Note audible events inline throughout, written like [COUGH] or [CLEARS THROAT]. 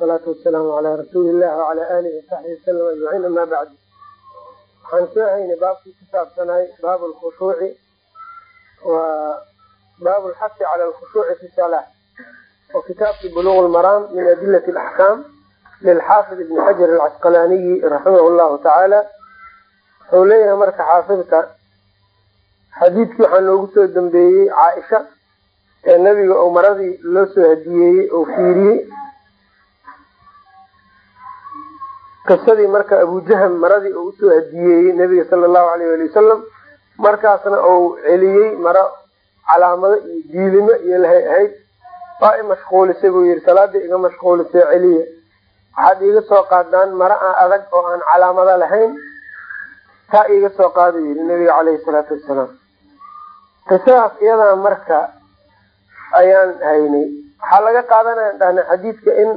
wasalaatu wasalaamu calaa rasuuli illah wacala aalihi wasaxbi wasalam ajmaciin ama bacdu waxaan soo haynay baabkii ku saabsanahay baabu lkhushuuci waa baabu lxasi cala alkhushuuci fi salaa oo kitaabkii buluuq lmaraam min adilati alaxkaam lilxaafid ibni xajar alcasqalaaniyi raximah llahu tacaala wuxuu leeyahay marka xaafidka xadiidkii waxaa noogu soo dambeeyey caaisha ee nebiga oo maradii qisadii marka abujaham maradii uu u soo hadiyeeyey nebiga sala allahu alayh ali wasalam markaasna uu celiyey maro calaamado iyo diilimo iyo lahay ahayd waa i mashquulisay buu yihi salaadii iga mashquulisay celiya waxaad iiga soo qaadaan maro aan adag oo aan calaamado lahayn. Taa iiga soo qaada yihi nabiga caleyhi salaatu wasalaam qisadaas iyadaa marka ayaan haynay. Waxaa laga qaadanaya dhahna xadiidka in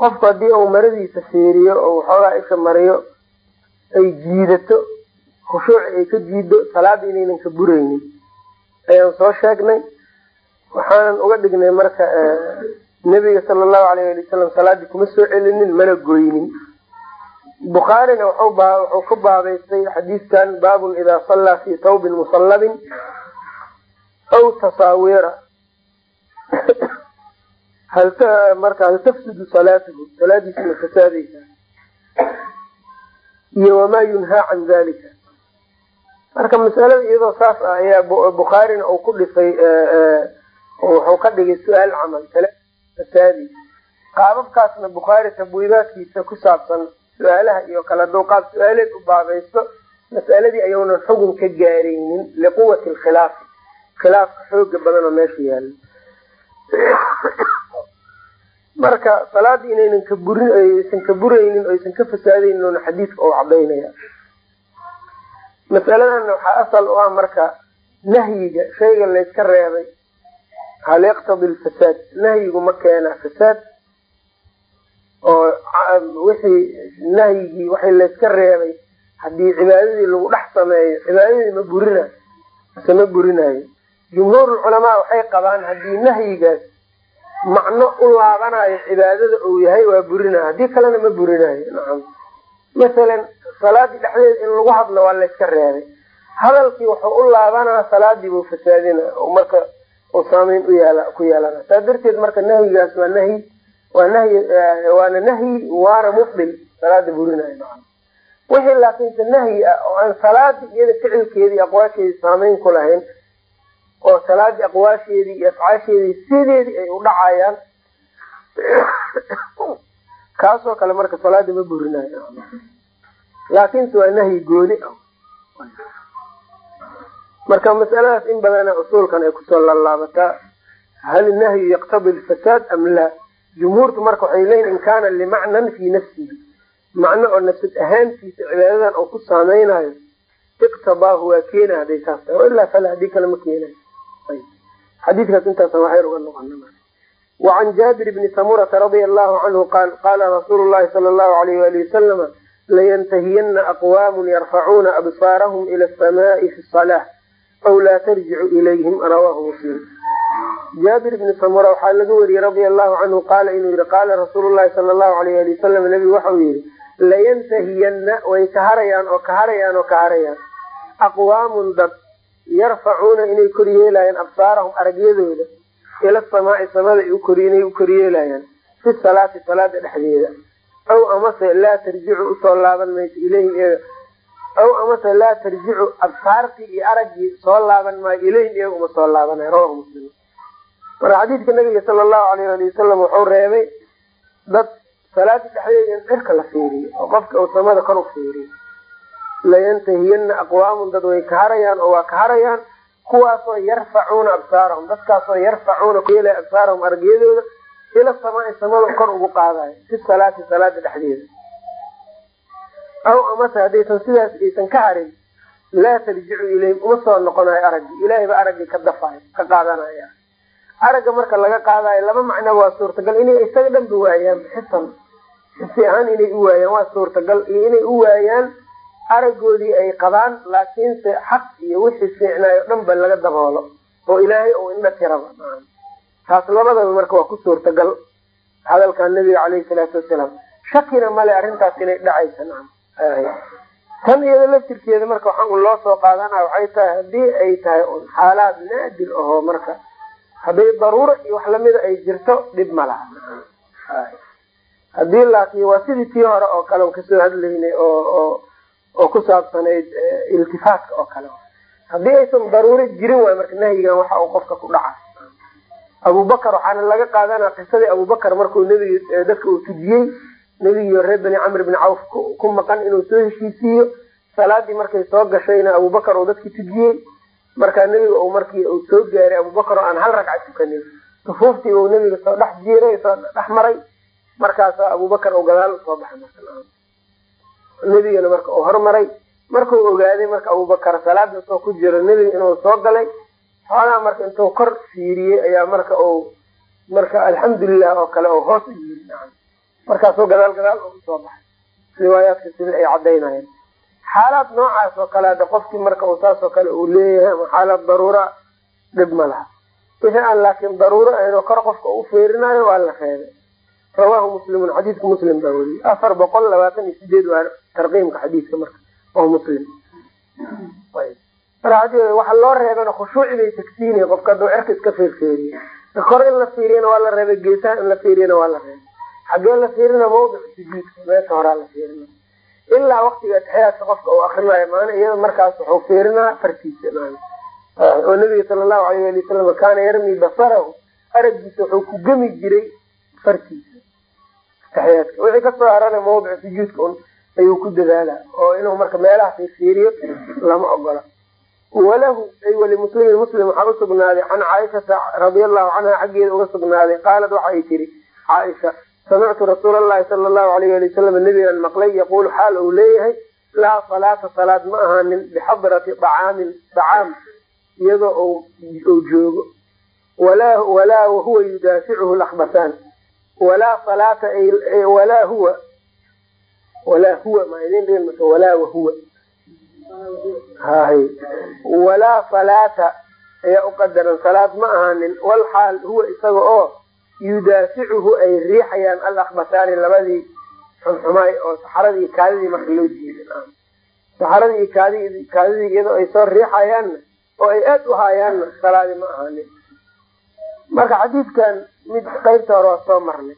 qofku haddii uu maradiisa fiiriyo oo waxoogaa isha mariyo ay jiidato khushuuci ay ka jiido salaada inaynan ka buraynin ayaan soo sheegnay. Waxaanan uga dhignay marka nebiga sala allahu alayh ali wasalam salaadii kuma soo celinin mana goynin. Bukhaarina wuxuu ka baabaystay xadiidkan baabun idaa sallaa fii tawbin musallabin aw tasaawira marka hal tafsudu salaatuhu salaadiisa ma fasaadeysaa iyo wamaa yunhaa can dalika marka masalada iyadoo saas ah ayaa bukhaarina uu ku dhisay wuxuu ka dhigay su'aal camal fasaadi qaababkaasna bukhaari tabwiibaadkiisa ku saabsan su'aalaha iyo kala dulqaad su'aaleed u baabaysto mas'aladii ayuunan xugun ka gaaraynin liquwati lkhilaafi khilaafka xooga badan meesha yaalla marka salaadii inaynan ka burin aysan ka buraynin aysan ka fasaadaynin oona xadiidka uu cadaynaya masaladanna waxaa asal u ah marka nahyiga shayga layska reebay hal yaqtadi lfasaad nahyigu ma keena fasaad oo wixii nahyigii waxii layska reebay haddii cibaadadii lagu dhex sameeyo cibaadadii ma burinayo mase ma burinayo. Jumhuurulculamaa waxay qabaan haddii nahyigaas macno u laabanayo cibaadada uu yahay waa burinayo haddii kalena ma burinayo. Nacam. Masalan salaadii dhexdeeda in lagu hadlo waa layska reebay. Hadalkii wuxuu u laabanaa salaadii buu fasaadina marka uu saameyn ku yeelana saa darteed marka nahyigaas waa nahyi waa nahyi waana nahyi waana mubdil salaada burinayo nacam. Wixii laakiinse nahyi ah oo aan salaadii iyada ficilkeedii aqwaasheedii saameyn ku lahayn oo salaadii aqwaasheedii iyo afcaasheedii sideedii ay u dhacayaan. Kaasoo kale marka salaada ma burinayo laakiinse waa nahyi gooni. Ah marka masaladaas in badana usuulkan ay ku soo lallaabataa hal nahyu yaqtadi lfasaad am laa? Jumhuurtu marka waxay leeyihiin in kaana limacnan fii nafsihi. Macno oo nafsad ahaantiisa cibaadadan uu ku saameynayo iqtadaahu waa keena haday saas tahay ilaa fala haddii kale ma keenayo xadiikaas intaas waxayr uga noqona wacan jaabir bni samurata radia allahu canhu qaal qaala rasuulu llahi sala allahu alayh wali wasalama layantahiyana aqwaamun yarfacuuna absaarahum ila asamaai fi salaa aw laa tarjicu ilayhim rawaahu muslim. Jaabir bni samura waxaa laga wariyey radia allahu canhu qaala inuu yihi qaala rasuulu llahi sala allahu alayh ali wasalam nebigu waxau yihi layantahiyana way kaharayaan oo kaharayaan oo kaharayaan aqwaamun dad yarfacuuna inay koryeelayaan absaarahum aragyadooda ila samaai samada inay u koryeelayaan fi salaati salaada dhexdeeda. Aw amase laa tarjicu u soo laaban mayso ilayhim iyaga. Aw amase laa tarjicu absaartii iyo araggii soo laaban maayo ilayhim iyaga uma soo laabanayo. Rawahu muslim. Marka xadiidka nabiga sala allahu alayh ali wasalam wuxuu reebay dad salaada dhexdeeda in cirka la fiiriyo oo qofka uu samada kor u fiiriyo layantahiyana aqwaamun dad way kaharayaan oo waa kaharayaan kuwaasoo yarfacuuna absaarahum. Dadkaasoo yarfacuuna kuyeelaya absaarahum aragyadooda ila samaai samada kor ugu qaadayo fi salaati salaada dhexdeeda. Aw amase haddaysan sidaas aysan ka harin laa tarjicu ilayhim uma soo noqonayo araggii ilaahay ba araggii ka dafayo ka qaadanaya aragga marka laga qaadayo laba macno waa suurtagal. Inay isaga dhanba waayaan xisan xisi ahaan inay u waayaan waa suurtagal. Iyo inay u waayaan araggoodii ay qabaan laakiinse xaq iyo wixii fiicnaayo dhan ba laga daboolo oo ilaahay uu indha tiraba. Taas labadaba marka waa ku suurtagal hadalkaa nabiga caleyhi salaatu wasalaam. Shakina male arrintaas inay dhacaysa tan iyada laftirkeeda marka waxaan loo soo qaadana waxay tahay haddii ay tahay un xaalaad naadir ahoo marka hadday daruuro iyo wax lamida ay jirto dhib ma laha. Haddii laakiin waa sidii tii hore oo kale ka soo hadlaynay oo oo ku saabsanayd iltifaatka oo kale. Haddii aysan daruuro jirin waay marka nahyigan waxa uu qofka ku dhaca abubakar waxaana laga qaadanaa qisadii abubakar markuu nebiga dadka uu tujiyey. Nebigiio reer bani camr bni cawf ku maqan inuu soo heshiisiiyo. Salaadii markay soo gashayna abubakar uu dadki tujiyey. Markaa nebiga uu markii uu soo gaaray abubakar oo aan hal ragca tukanin sufuuftii uu nebiga soo dhex jiiray soo dhex maray. Markaasa abubakar uu gadaal u soo baxay nebigana marka uu hormaray markuu ogaaday marka abubakar salaada soo ku jiro nebiga inuu soo galay xoogaa marka intuu kor fiiriyey ayaa marka uu marka alxamdulilah oo kale oo hoos u yiri markaasuu gadaal gadaal u soo baxay. Riwaayaadka sida ay cadaynayeen xaalaad noocaas oo kale ada qofkii marka uu saas oo kale uu leeyahay ama xaalaad daruura dhib ma laha. Wixii aan laakiin daruuro ahayn kor qofka u feerinayo waa la reebay rawaahu muslimun xadiidka muslim baa weriyey afar boqol labaatan iyo sideed waa tarqiimka xadiidka marka oo muslim. Waxa loo reebana khushuuci bay tagsiinay qofka haduu cerka iska feerfeeriyo kor in la fiiriyana waa la reebay geesaha in la fiiriyana waa la reebay. Xagee la fiirina mawdic sujuudka meesha horaa la fiirina. Ilaa waktiga atixyaadka qofka uu akrinayo maana iyada markaas wuxuu fiirinaa farkiisa oo nabiga sala allahu alayh ali wasalam kaana yarmi basarahu aragiisa wuxuu ku gemi jiray farkiisa atixyaadka wixii ka soo harana mawdic sujuudka un ayuu ku dadaala oo inuu marka meelaha fiirfiiriyo lama ogola. Walahu ay walimuslimin muslim waxaa usugnaaday can caaishata radia allahu canha xaggeeda uga sugnaaday. Qaalad waxa ay tiri caaisha samictu rasuul allahi sala allahu alayh ali wasalam nabigan maqlay yaquulu xaal uu leeyahay laa salaata salaad ma ahaanin bixadrati acaamin dacaam iyadoo joogo. Walaa wahuwa yudaaficuhu lakbasaan walaa salaata walaa huwa. Walaa huwa walaa wahuwa hay walaa salaata ayaa uqadaran salaad ma ahaanin walxaal huwa isaga oo yudaaficuhu ay riixayaan alakbasaani labadii xunxumaay oo saxaradii kaadidii marka loo jeeda saxaradii kaadidii kaadidii iyadoo ay soo riixayaanna oo ay aada u haayaanna salaadi ma ahaanin. Marka xadiidkan mid qeybta hore waa soo marnay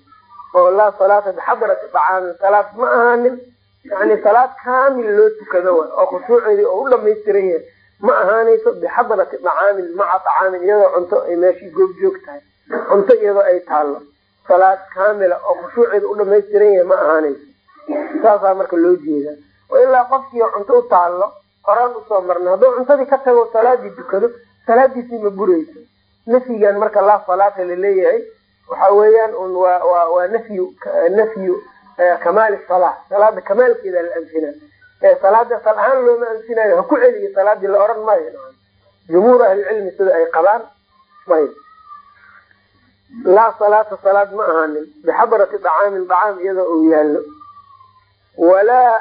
oo laa salaata bixadrati dacaamin salaad ma ahaanin. Yani salaad kaamil loo tukado wa oo khushuuceedii oo u dhamaystiran yahay. Ma ahaanayso bixadrati dacaamin maca dacaamin iyadoo cunto ay meeshii goobjoog tahay. Cunto iyadoo ay taallo. Salaad kaamila oo khushuuceeda u dhamaystiran yahay ma ahaanayso. Saasaa marka loo jeedaa ilaa qofkii cunto u taallo horaan u soo marna hadduu cuntadii ka tago salaadii dukado salaadiisii ma burayso nafyigan marka laa salaata la leeyahay waxa weeyaan un waa wa waa nafyu nafyu kamaali sala salaada kamaalkeeda la anfina. Salaada sal ahaan looma anfinayo ha ku celiyo salaadii la oran maayo. Jumhuur ahlicilmi sida ay qabaan ayb laa salaata salaad ma ahaanin. Bixadrati dacaamin dacaam iyadoo uu yaallo. Walaa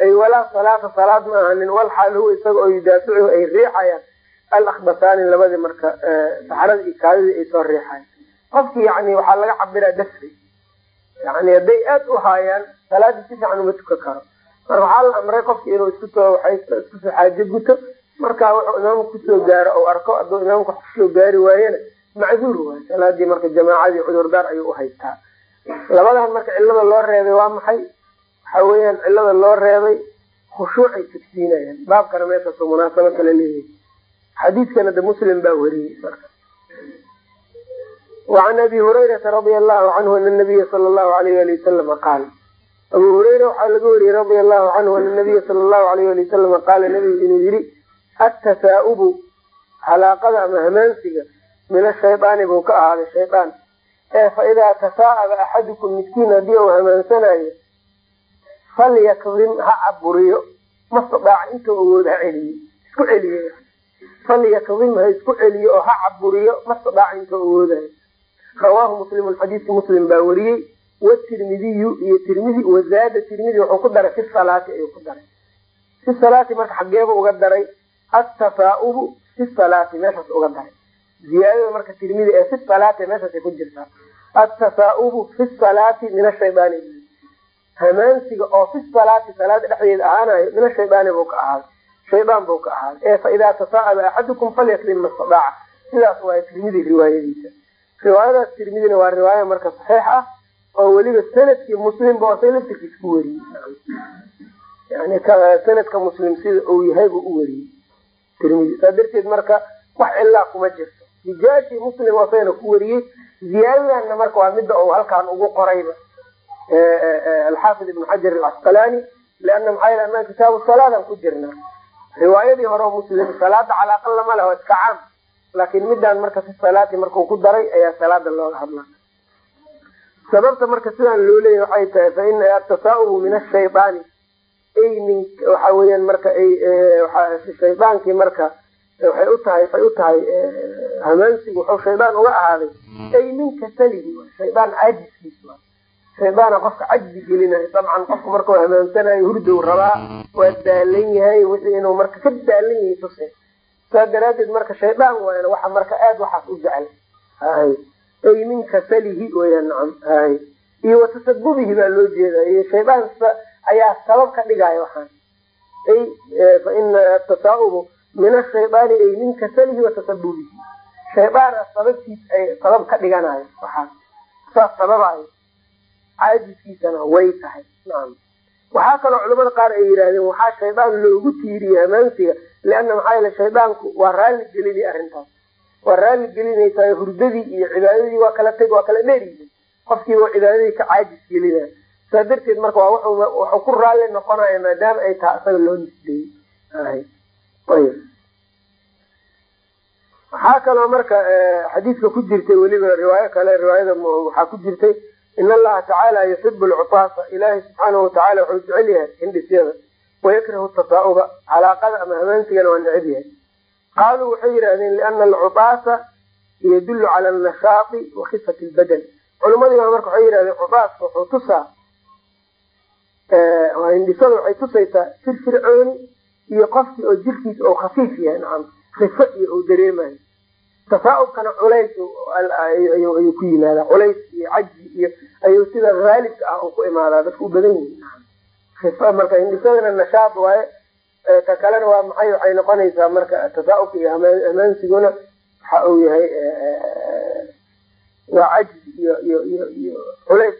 ay walaa salaata salaad ma ahaanin. Walxaal huwa isaga oo yudaaficuhu ay riixayaan alakbasaani labadii marka saxarada iyo kaadidii ay soo riixayan qofki yani waxaa laga cabiraa dafri. Yani hadday aada u haayaan salaadii si fiican uma tukan karo. Marka waxaa la amray qofki inuu isku soo waxaysto isku soo xaajo guto. Marka wuxuu imaamka ku soo gaaro ou arko hadduu imaamka wax ku soo gaari waayena macduur waay salaadii marka jamaacadii cudurdaar ayuu uhaystaa labadan marka cilada loo reebay waa maxay? Waxa weeyaan cilada loo reebay khushuucay tugsiinayaan baabkana meeshaasu munaasabo kala leeyahay xadiidkana de muslim baa weriyey wacan abi hurayrata radia allahu canhu ana nabiya sala allahu alayh ali wasalama qaal. Abu hureyra waxaa laga wariyey radia allahu canhu ana nabiya sala allahu alayh ali wasalama qaala nabigu inuu yihi attasaa-ubu halaaqada ama hamaansiga min ashaydaani buu ka ahaaday shaydaan ee fa idaa tasaa'aba axadukum midkiin haddii uu hamaansanayo falyakdim ha caburiyo mastadaaca intuu awood ha celiyo. Isku celiyo falyakdim ha isku celiyo oo ha caburiyo mastadaaca intuu awoodayo rawaahu muslimun xadiidka muslim baa weriyey watirmidiyu iyo tirmidi wazaada tirmidi wuxuu ku daray fi salaati ayuu ku daray. Fi salaati marka xageeba uga daray attafaaubu fi salaati meeshaas uga daray. Ziyaadada marka tirmidi ee fi salaati meeshaasay ku jirtaa atasaaubu fi salaati min ashaydaani hamaansiga oo fi salaati salaada dhexdeeda ahaanayo min ashaydaani buu ka ahaaday shaydaan buu ka ahaaday ee fa idaa tasaa'aba axadukum falyaklim mastadaaca. Sidaas waa tirmidi riwaayadiisa. Riwaayadaas tirmidina waa riwaaya marka saxiix ah oo weliba sannadkii muslimba oo say laftirkiis ku weriyey yani sanadka muslim sida uu yahay u weriyey tirmidi saa darteed marka wax cilaa kuma jirto. Rijaashii muslim oo sayna ku weriyey ziyaadadanna marka waa midda uu halkaan ugu qorayba. Alxaafid ibn xajar alcasqalaani liana maxaa yel anaa kitaabu salaadan ku jirnaa riwaayadii hore oo muslim salaada calaaqa lama leh waa iska caam laakiin midaan marka fi salaati markuu ku daray ayaa salaada looga hadlaa. Sababta marka sidaan loo leeyahy waxay tahay fa ina atasaaubu min ashaydaani ay min waxa weeyaan marka shaydaankii marka waxay u tahay waxay u tahay hamaansigu wuxuu shaydaan uga ahaaday. Ay min kasalihi shaydaan caajiskiis shaydaana qofka cajzi gelinayo dabcan qofku markuu hamaansanayo hurdow rabaa waa daalan yahay wixii inuu marka ka daalan yahay tuse saa daraadeed marka shaydaan waana waxa marka aada waxaas u jecel. Hay ay min kasalihi weyaan nacam hay. Iyo watasabubihi baa loo jeeda iyo shaydaan ayaa sabab ka dhigaya waxaan. Ay fa ina atasaaubu min ashaydaani ay min kasalihi watasabubihi shaydaana sababtiis ay sabab ka dhiganayo waxaas saas sababayo caajiskiisana way tahay. Waxaa kaloo culamada qaar ay yidhaahdeen waxaa shaydaan loogu tiiriyey hamaansiga liana maxaa yeele shaydaanku waa raalli gelinay arrintaas. Waa raalli gelinaysaa hurdadii iyo cibaadadii waa kala teg waa kala dheeryihin qofkiiba cibaadadii ka caajis gelinaya saa darteed marka waa wuxuu ku raalli noqonaya maadaama ay tahay isaga loo nisbeeyey. Waxaa kaloo marka xadiidka ku jirtay weliba riwaayo kale riwaayada waxaa ku jirtay in allaha tacaala yuxibu alcutaasa ilaahay subxaanahu watacala wuxuu jecel yahay hindhisyada wayakrahu tasaauba calaaqada ama hamaansigana waa neceb yahay qaaluu waxay yidhahdeen liana alcutaasa yadullu cala anashaai wa khifati lbadan culimadii baa marka waxay yidhahdeen cutaaska wuxuu tusaa hindhisada waxay tusaysaa firfircooni iyo qofkii oo jirkiisa oo khafiif yahay nacam khifo iyo uu dareemayo tasaaubkana culays ayuu ku yimaadaa. Culays iyo caji iyo ayuu sida haalibka ah ku imaadaa. Dadku u badan yihiin marka hindhisadana nashaad waaye ta kalena waa maxay? Waxay noqonaysaa marka tasaaubka iyo hamaansiguna waxa uu yahay waa cajzi iyo iyo iyo iyo culays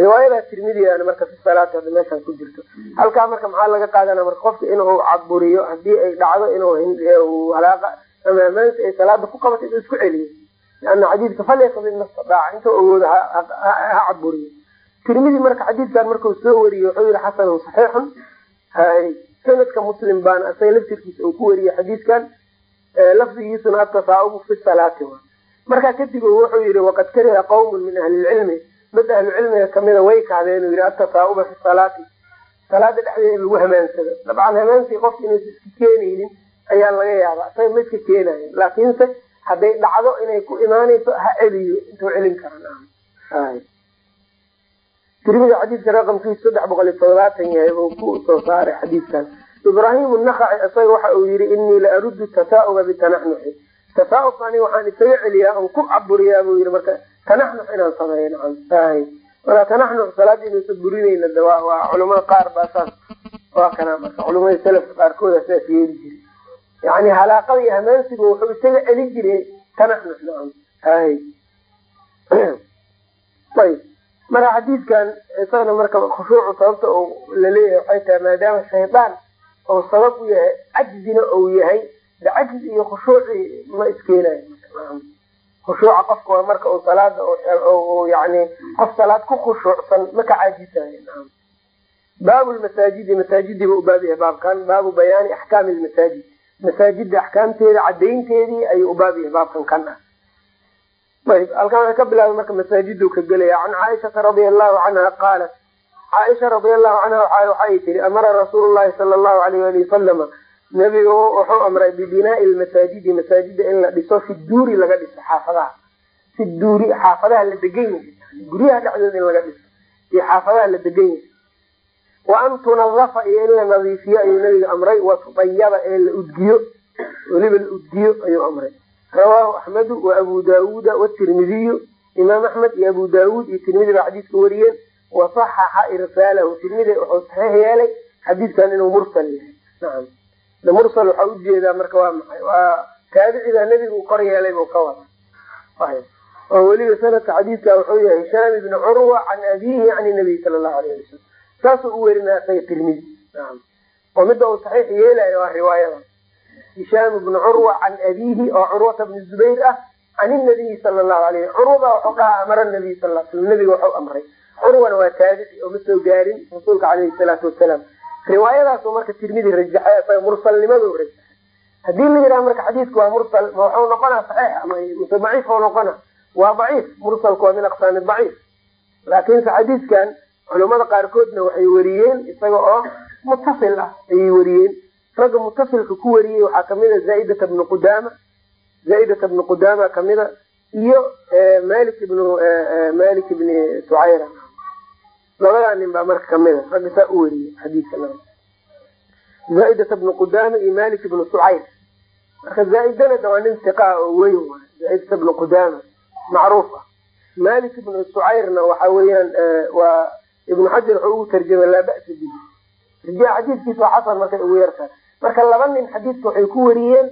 riwaayada tirmidiana marka fi meeshaan ku jirto. Halkaa marka maxaa laga qaadana marka qofka inuu caburiyo haddii ay dhacdo inuu halaaqa ama hamaansi ay salaada ku qabato inuu isku celiyo liana xadiidka falyaqdi mastadaaca intuu awoodo ha caburiyo tirmidi marka xadiidkan markuu soo wariyo wuxuu yihi xasanun saxiixun sanadka muslim baana isaga laftirkiisa uu ku wariyey xadiidkan lafdigiisuna atasaaubu fi salaati wa markaa kadib wuxuu yihi waqad kariha qawmun min ahli lcilmi dad ahlu cilmiga kamida way kahdeen uu yihi atasaauba fi salaati salaada dhexdeeda lagu hamaansado dabcan hamaansiga qofka inuusa iska keenaynin ayaa laga yaabaa. Isaga ma iska keenayo. Laakiinse hadday dhacdo inay ku imaanayso ha celiyo. Intuu celin karan tirmidi xadiidka raqamkiisa saddex boqol iyo todobaatan yahay uu ku soo saaray xadiidkan. Ibraahim nakaci isaga waxa uu yihi inii la aruddu tasaauba bitanaxnuxi. Tasaa'ubka aniga waxaan isaga celiyaa on ku caburiyaa buu yihi marka tanaxnux inaan sameeyo nacam marka tanaxnux salaada inuusa burinayna de waa culamada qaar baa saas. Waa kana marka culamada salafka qaarkooda saas yeeli jiri yani halaaqada iyo hamaansigu wuxuu isaga celin jiray tanaxnux ayb marka xadiidkan isagana marka khushuucu sababta la leeyahay waxay tahay maadaama shaydaan oo sabab u yahay cajzina ou yahay de cajzi iyo khushuuci ma iskeenayo khushuuca qofka marka uu salaada yani qof salaad ku khushuucsan ma caajisayo baabu lmasaajidi masaajidii u baab baabkan baabu bayaani axkaami lmasaajid masaajida axkaamteeda cadaynteedii ayuu u baab yahay baabkan kan ah. Ayb halkan waxay ka bilaabay marka masaajiduu ka gelaya can caaishata radia allahu canha qaalat caaisha radia allahu canha waxay tiri amara rasuulu llahi sala allahu alayh ali wasalama nebigu wuxuu amray bibinaai lmasaajidi masaajida in la dhiso fi duuri laga dhiso xaafadaha. Fi duuri xaafadaha la degan yahay guryaha dhexdooda in laga dhiso. Iyo xaafadaha la degan yahay wa an tunadafa iyo in la nadiifiyo ayuu nabiga amray wa ee la udgiyo weliba la udgiyo ayuu amray rawaahu axmedu wa abu daawuuda watirmidiyu imaam axmed iyo abu daawuud iyo tirmidi baa xadiiska wariyeen wasaxaxa irsaalahu tirmidi wuxuu saxiix yeelay xadiidkan inuu mursal yahay nacam mursal waxaa u jeedaa marka waa maxay waa taabicigaa nebiga uu yeelay buu ka wada oo weliba sanadka xadiidka wuxuu yahay hishaam ibni curwa can abiihi can nabiy sala allahu alayh ali wasalam saasuu u werinaa tirmidi oo midda uu saxiix yeelayo waa riwaayada. Hishaam ibni curwa can abiihi oo curwata bni zubayr ah can inabiyi sala allahu alayh curwaba wuxuu dhahaa amara nabiy sal l slam nabiga waxuu amray. Curwana waa taabici oo ma soo gaarin rasuulka caleyhi salaatu wasalaam riwaayadaasu marka tirmidi rajaxay isaga mursalnimadu rajaxay. Hadii la yidhaha marka xadiidku waa mursal ma waxuu noqonaa saxiix ama muse daciif u noqona waa daciif. Mursalku waa min aqsaami daciif. Laakiinse xadiidkan culamada qaarkoodna waxay wariyeen isaga oo mutasil ah ayay wariyeen. Ragga mutasilka ku wariyey waxaa kamida zaaidata bni qudaama. Zaaidata bni qudaama kamida iyo malik ibn malik ibni sucayra. Labadaa nin baa marka kamida ragga saa u wariyey xadiidka zaaidata bni qudaama iyo malik ibni sucayr. Marka zaaidana waa nin tiqaa oo weyn waay. Zaaidata bni qudaama macruuf ah. Malik ibnu sucayrna waxa weeyaan waa ibnu xajar wuxuu ugu tarjamay laa ba'sa bihi. Rija xadiidkiisa waa xasan markay ugu yartahay. Marka laba nin xadiidka waxay ku wariyeen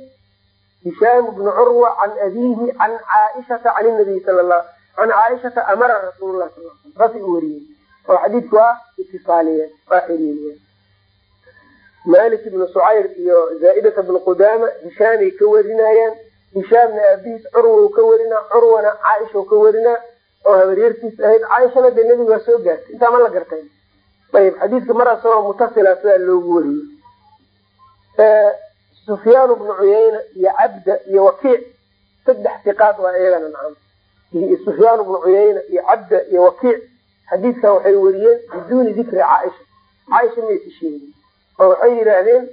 hishaam ibnu curwa can abiihi can caaishata can nabiy sala la can caaishata amara rasuululah sal sl saasay u wariyeen. Oo xadiidku waa itisaaliyeen waa xiriiriyeen. Malik ibnu sucayr iyo zaaidata bnu qudaama hishaamay ka warinayaan. Hishaamna aabihiis curwa ka warinaa curwana caaisha ka warinaa oo habaryartiis ahayd caaishana dee nebiga waa soo gaartay. Intaa ma la gartay? Ayib xadiidka mar asagoo mutasila sidaa loogu wariyey. Sufyaan bnu cuyayna iyo cabda iyo wakiic saddex tiqaad waa iyagana nacam. Sufyaan bnu cuyayna iyo cabda iyo wakiic xadiidkan waxay wariyeen biduuni dikri caaisha caaisha maysa sheegin. Oo waxay yidhaahdeen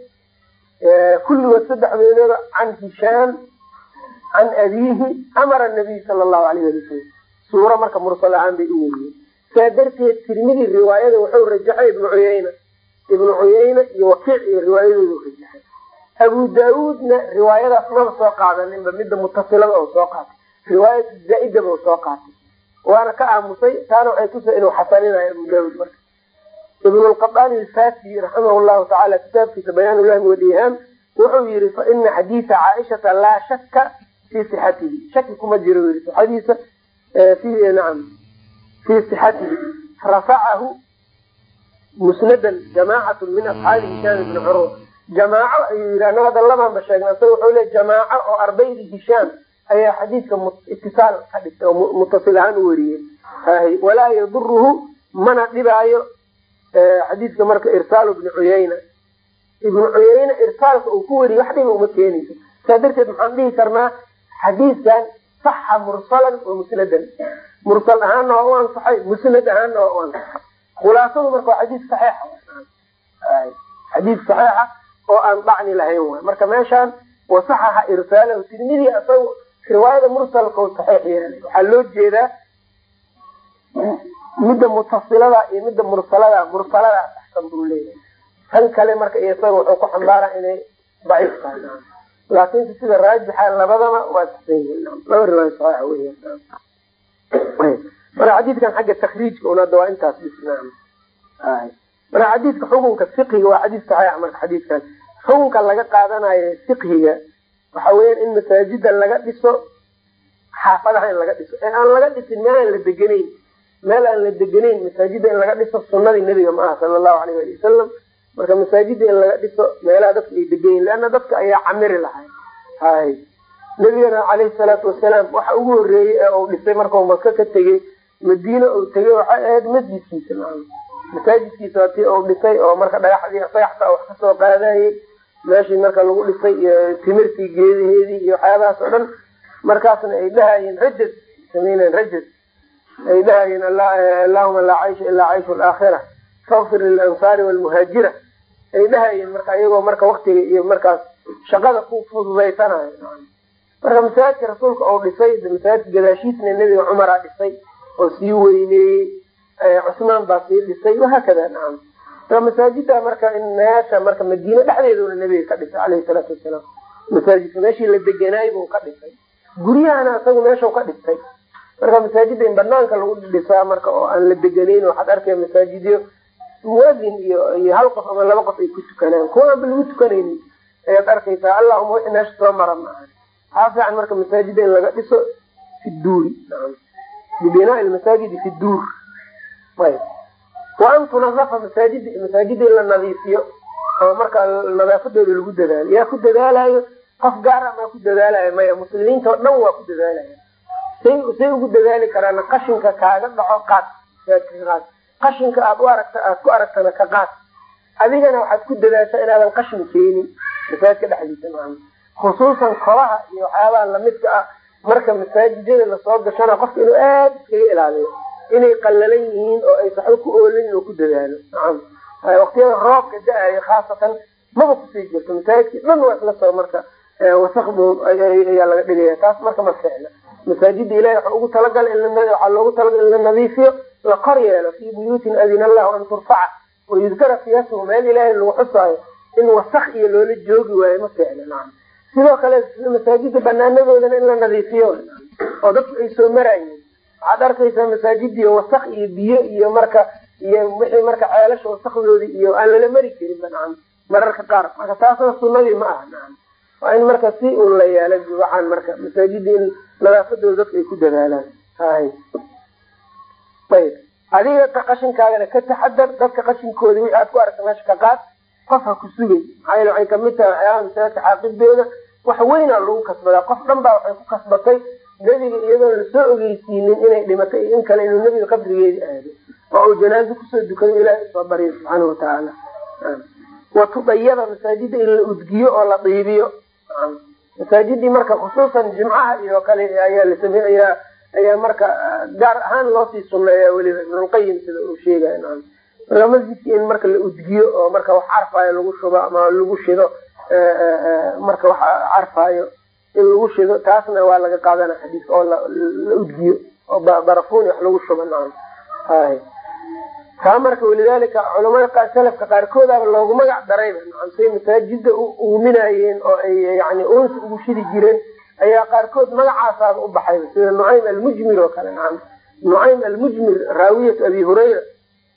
kulligood saddexdoodaba can hishaam can abiihi amara nabiy sala allahu alayh ali wasalam suuro marka mursal ahaan bay u weriyeen saa darteed tirmidi riwaayada wuxuu rajaxay ibnu cuyayna ibnu cuyayna iyo wakiic iyo riwaayadoodu rajaxay. Abu daawuudna riwaayadaas maba soo qaadaninba midda mutasilada oo soo qaatay. Riwaayat zaa-idaba oo soo qaatay. Waana ka aamusay taana waxay tusa inuu xasaninayo abu daawuud marka. Ibn lqabaani alfasi raximah llahu tacala kitaabkiisa bayaan ulahmi walihaam wuxuu yihi fa ina xadiisa caaishata laa shaka fi sixatihi. Shaki kuma jiro nacam fi sixatihi rafacahu musnadan jamaacatu min asxaabi hishaam ibni curwa jamaaco ayuu yii anaga hadda labaanba sheegna isaga wuxuu le jamaaco oo ardaydii hishaam ayaa xadiidka itisaal ka dhigtay oo mutasil ahaan u wariyey. Hay walaa yaduruhu mana dhibaayo xadiidka marka irsaalu ibni cuyayna ibnu cuyayna irsaalka uu ku wariyey wax dhiba uma keenayso. Saa darteed maxaan dhihi karnaa xadiidkan saxa mursalan wa musnadan mursal ahaana waa u ansaxay musnad ahaana waa u ansaxay khulaasadu marka waa xadiid saxiixa. Xadiid saxiixa oo aan dhacni lahayn waay. Marka meeshaan wasaxaxa irsaalahu tirmidi isaga riwaayada mursalka u saxiix yeelay. Waxaa loo jeedaa midda mutasilada iyo midda mursalada mursalada saxsan laakinse sida raajixa labadaba waa laba riwaaya saxiixa weyan marka xadiidkan xagga takriijka un hadda waa intaas bisnaam marka xadiidka xukunka fiqhiga waa xadiis saxiixa marka xadiidkan. Xukunka laga qaadanayo fiqhiga waxa weeyaan in masaajida laga dhiso xaafadaha in laga dhiso. Ee aan laga dhisin meel aan la deganayn meel aan la deganayn masaajida in laga dhiso sunadii nebiga ma aha sala allahu alayh ali wasalam marka masaajida in laga dhiso meelaha dadka ay deganyiin leanna dadka ayaa camiri lahay hay. Nebigana caleyhi salaatu wasalaam waxa ugu horeeyey ee uu dhisay markau maka ka tegey madiine uu tegey waxay ahayd masjidkiisa maa masaajidkiisa waa tii uu dhisay oo marka dhagaxdii dhagaxta wax ka soo qaadayey meeshii marka lagu dhisay iyo timirtii geedaheedii iyo waxyaabahaas oo dhan markaasna ay dhahayeen rajad sameynayeen rajad ay dhahayeen allahuma laa caysha ilaa cayshu alaakhira fakfir lilansaari walmuhaajira ay dhahayeen marka iyagoo marka waktiga iyo markaas shaqada ku fududaysanayo marka masaajidka rasuulka oo dhisay masaajidka gadaashiisna nebiga cumaraa dhisay oo sii weyneeyey cusmaan baa sii dhisay wahaakada nacam marka masaajida marka meesha marka madiine dhexdeeduna nebiga ka dhisay caleyhi salaatu wasalaam masaajidka meeshii la deganaay buu ka dhisay. Guryahana isagu meeshau ka dhistay marka masaajida in banaanka lagu dhisaa marka oo aan la deganeyn waxaad arkaya masaajidyo muadin iyo iyo hal qof ama laba qof ay ku tukanaan kuwa aanba lagu tukanaynin ayaad arkaysaa allahuma wixii meesha soo mara maaha waxaa fiican marka masaajida in laga dhiso fi duuri. Bibinaa masaajidi fi duur. Ayb. Wa an tunazafa masaajid masaajida in la nadiifiyo oo marka nadaafadooda lagu dadaalo. Yaa ku dadaalayo qof gaara maa ku dadaalayo maya muslimiinta oo dhan waa ku dadaalaya say say ugu dadaali karaan qashinka kaaga dhaco qaad qaad qashinka aad u aragta aad ku aragtana ka qaad. Adigana waxaad ku dadaashaa inaadan qashin keenin. Masaajidka dhexdiisa maa khusuusan kolaha iyo waxyaabaha lamidka ah. Marka masaajidada la soo gashana qofka inuu aad iskaga ilaaliyo. Inay qallalan yihiin oo ay saxo ku oolin inuu ku dadaalo. Waqtiyada roobka da'ayo khaasatan maba ku sii jirto masaajidkii. Dhan waa isla soo marka wasakdu ayaa laga dhigaya. Taas marka ma ficla masaajida ilahi waxa ugu talagalay waxaa loogu talagalay in la nadiifiyo la kor yeelo fii buyuutin adina allahu an turfaca. Wayudkara fiyaashu meel ilaahay lagu xusaayo in wasak iyo loola joogi waayo ma nacam sidoo kale masaajida banaanadoodana in la nadiifiyo oo dadku ay soo marayiin waxaad arkaysaa masaajidii wasak iyo biyo iyo marka iyo wixii marka ceelasha wasakdoodi iyo aan lala mari karin ba nacam mararka qaar. Marka taasna sunadii ma aha nacam waa in marka si un la yeela waxaan marka masaajida in nadaafadooda dadka ay ku dadaalaan. Hay ayb adiga ka qashinkaagana ka taxadar dadka qashinkooda wixii aad ku aragta meesha ka qaad qof ha ku sugay maxaa waxay ka mid tahay waxyaabaha masaajidka xaaqidooda wax weynaa lagu kasbadaa. Qof dhan baa waxay ku kasbatay nebiga iyadoon la soo ogeysiinin inay dhimatay in kale inuu nebiga qabrigeeda aado. Oo uu janaazo ku soo dukado ilaahay u soo baryo subxaana watacaala wa tudayada masaajida in la udgiyo oo la diibiyo masaajidii marka khusuusan jimcaha iyo kale ayaa la same ayaa marka gaar ahaan loosii suneeya weliba ibnulqayim sida uu sheegay marka masjidki in marka la udgiyo oo marka wax carfaayo lagu shubo ama lagu shido marka wax carfaayo in lagu shido taasna waa laga qaadana xadiiska oo la udgiyo oo barafuun wax lagu shubo nacam hay taa marka walidaalika culamada salafka qaarkoodaaba loogu magac darayba nacam say masaajida u uuminayeen oo ay yani unsi ugu shidi jireen ayaa qaarkood magacaasaaba u baxayba sida nucaym almujmir oo kale nacam nucaym almujmir raawiyatu abi hurayra.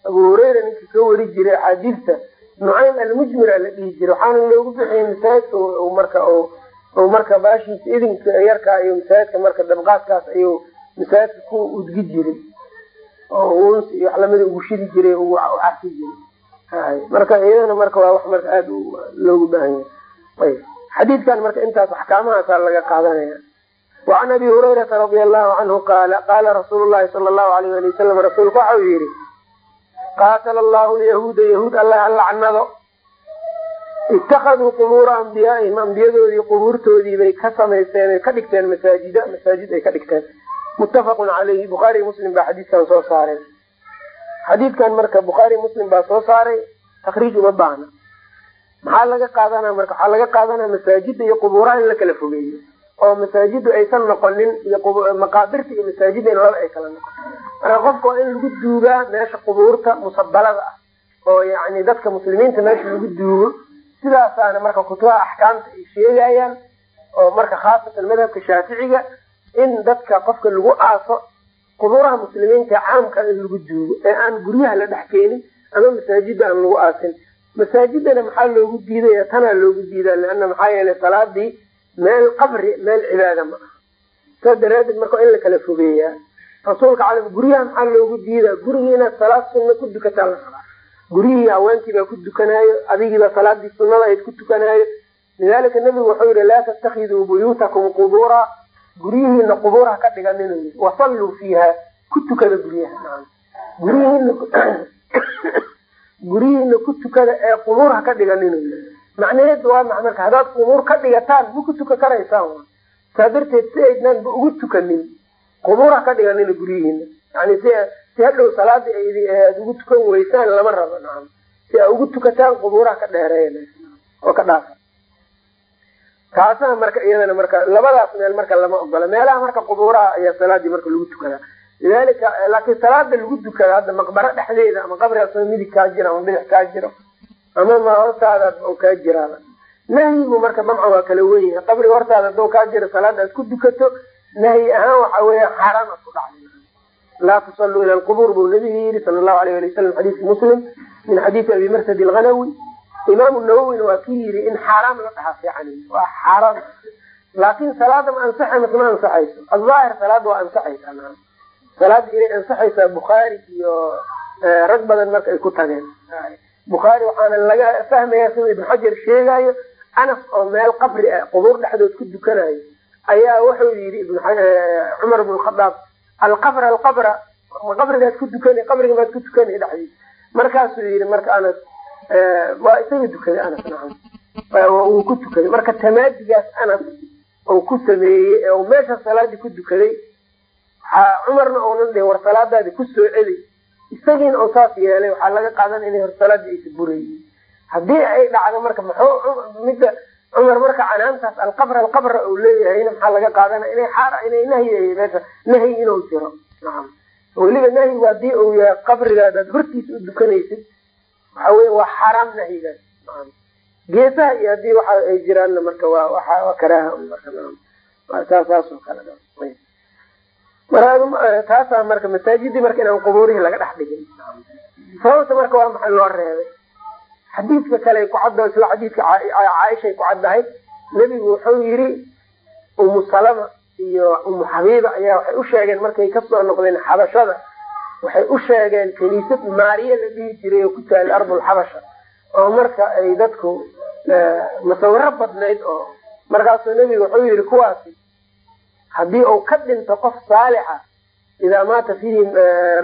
Abu hurayra ninkii ka wari jiray axaadiista. Nucaym almujmir a la dhihi jiray waxaana loogu bixiyey masaajidka marka marka baashiisa idinka yarkaa iyo masaajidka marka dabqaadkaas ayuu masaajidka ku udgi jiray. Oo uns iyo wax lamida ugu shidi jiray ugu carfi jiray marka iyadana marka waa wax marka aada loogu baahan yahay xadiidkan marka intaas axkaamahaasaa laga qaadanaya wacan abi hurayrata radia allahu canhu qaala qaala rasuulu llahi sala allahu alayh ali wasalam rasuulku waxa uu yihi qaatala allahu lyahuuda yahuud allah ha lacnado. Itakaduu qubuura ambiyaaihim ambiyadoodii qubuurtoodii bay ka samaysteen ay ka dhigteen masaajida masaajid ay ka dhigteen. Muttafaqun caleyhi bukhaari muslim baa xadiidkan soo saareen xadiidkan marka bukhaari muslim baa soo saaray takriij uma baahna maxaa laga qaadanaa marka? Waxaa laga qaadanaa masaajida iyo qubuuraha in la kala fogeeyo. Oo masaajidu aysan noqonin iyo maqaabirta iyo masaajida in laba ay kala noqon marka qofka waa in lagu duugaa meesha qubuurta musabalada ah. Oo yani dadka muslimiinta meesha lagu duugo sidaasaana marka kutubaha axkaamta ay sheegayaan. Oo marka khaasatan madhabka shaaficiga in dadka qofka lagu aaso qubuuraha muslimiinta caamka in lagu duugo ee aan guryaha la dhex keenin ama masaajida aan lagu aasin masaajidana maxaa loogu diidaya tanaa loogu diidaa leana maxaa yeelay salaadii meel qabri meel cibaada ma ah saas daraadeed marka in la kala fogeeyaa. Rasuulka cala guryaha maxaa loogu diidaa? Gurigii salaad sunna ku dukataa la rabaa. Guryihii haweenkiibaa ku dukanaayo adigiibaa salaadii sunada ayd ku tukanaayo lidaalika nabigu wuxuu yihi laa tatakiduu buyuutakum qubuura guryihiina qubuur ha ka dhiganin wasalluu fiiha ku tukada guryaha guryihiina [COUGHS] guryihiina ku tukada ee qubuur ha ka dhiganin. Macnaheedu waa maa marka haddaad qubuur ka dhigataan ma ku tuka karaysaan saa darteed si aydnaan ba ugu tukanin qubuur ha ka dhiganin guryihiina yani si si hadhow salaadii aad ugu tukan weysaan lama rabo nacam. Si aa ugu tukataan qubuuraha ka dheereeya oo ka dhaafa taasana marka iyadana marka labadaas meel marka lama ogola. Meelaha marka qubuuraha ayaa salaadii marka lagu tukadaa lidalika laakiin salaada lagu dukada hadda maqbaro dhexdeeda ama qabrigaas midig kaa jiro ama bidix kaa jiro ama ma hortaada kaa jiraaba nahyigu marka damca waa kala wen yahay qabriga hortaada haduu kaa jiro salaada aad ku dukato nahyi ahaan waxa weeya xaaraam ad ku dhacday laa tusalluu ila lqubuur buu nabiga yidhi sala allahu alayh ali wasalam xadiisi muslim min xadiisi abi marsad alghanawi imaamu nawowina waa ki yidhi in xaaraam la dhahaa fiican waa xaaraam laakin salaada ma ansaxay mase ma ansaxayso azaahir salaada waa ansaxaysaa salaada inay ansaxaysaa bukhaari iyo rag badan marka ay ku tageen. Bukhaari waxaana laga fahmaya sida ibn xajar sheegayo anas oo meel qabri ah qubuur dhexdood ku dukanayo ayaa wuxuu yidhi cumar bn khadaab alqabra alqabra qabrigaad ku dukana qabriga maad ku tukanay dhexdiisa markaasuu yidhi marka anas waa isaga dukaday anas nacam. Uu ku tukaday marka tamaadigaas anas uu ku sameeyey ee uu meesha salaadii ku dukaday cumarna uunan dhihin war salaadaadi ku soo celi. Isagiina uu saas yeelay waxaa laga qaadan inay hor salaadii aysa burayiin haddii ay dhacdo marka muxuu midda cumar marka canaantaas alqabra alqabra uu leeyahayna maxaa laga qaadanaya inay xaar inay nahyi meesha? Nahyi inuu jiro. Nacam weliba nahyigu haddii uu yahay qabrigaadaad hortiisa u dukanaysid waxa wey waa xaaraam nahyigaas geesaha iyo haddii waxa ay jiraanna marka waa karaaha marka nacam saas kale taasaa marka masaajidii marka inaan qubuurihii laga dhex dhigin. Sababta marka waa maxay loo reebay? Xadiidka kale ku cadda isla xadiidka caaishay ku caddahay nebigu wuxuu yidhi umu salama iyo umu xabiiba ayaa waxay u sheegeen markay ka soo noqdeen xabashada waxay u sheegeen kaniisad maariya la dhihi jiray oo ku taala ardul xabasha oo marka ay dadku musawiro badnayd oo markaasuu nebigu wuxuu yidhi kuwaasi haddii uu ka dhinto qof saalixa idaa maata fiihi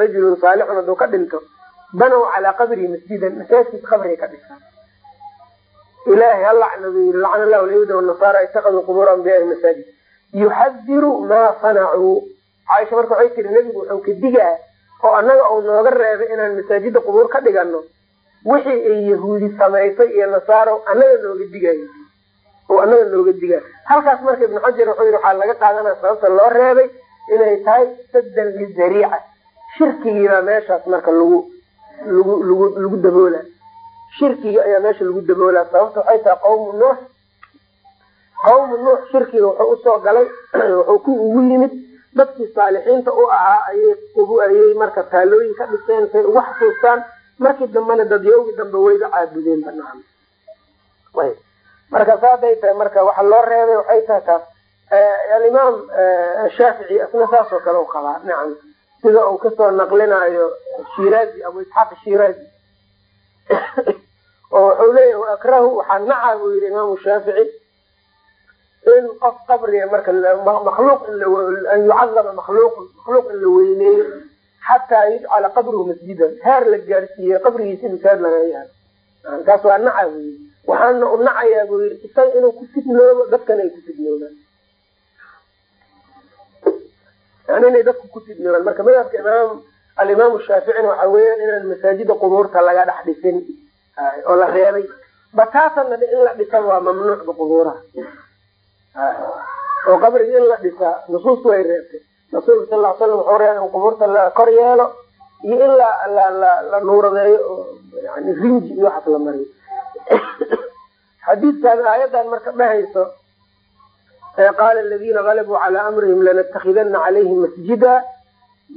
rajulun saalixun hadduu ka dhinto banow calaa qabrihi masjidan masaajkiisa qabriga ka dhisaan ilahay ha lacnadu yii lacna lahu lyahuuda wanasaara itakaduu qubuur anbiyaai masaajid. Yuxadiru maa sanacuu. Caaisha marka waxay tiri nebigu wuxuu ka digaa oo annaga uu nooga reebay inaan masaajida qubuur ka dhigano wixii ay yahuudi samaysay iyo nasaaro annaga nooga digayo oo annaga nooga digaa. Halkaas marka ibnu xajar wuxuu yidhi waxaa laga qaadanaya sababta loo reebay inay tahay saddan lizariica shirkigiibaa meeshaas marka lagu lagu lagu lagu daboola shirkiga ayaa meesha lagu daboolaa sababta waxay tahay qawmu nuux. Qawmu nuux shirkiga wuxuu u soo galay [CLEARS THROAT] wuxuu ku ugu yimid dadkii saalixiinta u ahaa ayay ayay marka taalooyin ka dhiseen say ugu xasuustaan. Markii dambena dadyowgii dambe wayga caabudeen banaan marka saaday tahay marka waxa loo reebay waxay tahay taas alimaam shaafici isna saas kale u qabaa. Nacam sida uu ka soo naqlinayo shiraazi abu isxaaq shiraazi [COUGHS] oo wuxuu leeyahy waakrahu waxaa nacaa buu yihi imaamu shaafici in qof qabriga marka makhluuq an yucadaba makhluuq makhluuq in la weyneeyo xataa yujcala qabruhu masjidan. Heer la gaarsiiyo qabrigiisa masaajid laga yaalo taas waa nacaa buu yii waxaana u nacayaa buu yii isaga inuu ku fidnoobo dadkana ay ku fidnoobaan yani inay dadku ku fidnoobaan marka madhabka imaam alimaamu shaaficina waxa weeyaan inaan masaajida qubuurta laga dhex dhisin oo la reebay. Bataatanna in la dhisa waa mamnuucba qubuuraha oo qabriga in la dhisaa nusuustu way reebtay. Rasuulka sal ly slam wuxuu reebay in qubuurta la kor yeelo iyo in la la la la nuuradeeyo oo yani rinji iyo waxaas la mariyo xadiidkan aayadan marka dhahayso qaala aladiina galabuu calaa amrihim lanattakidana calayhim masjida.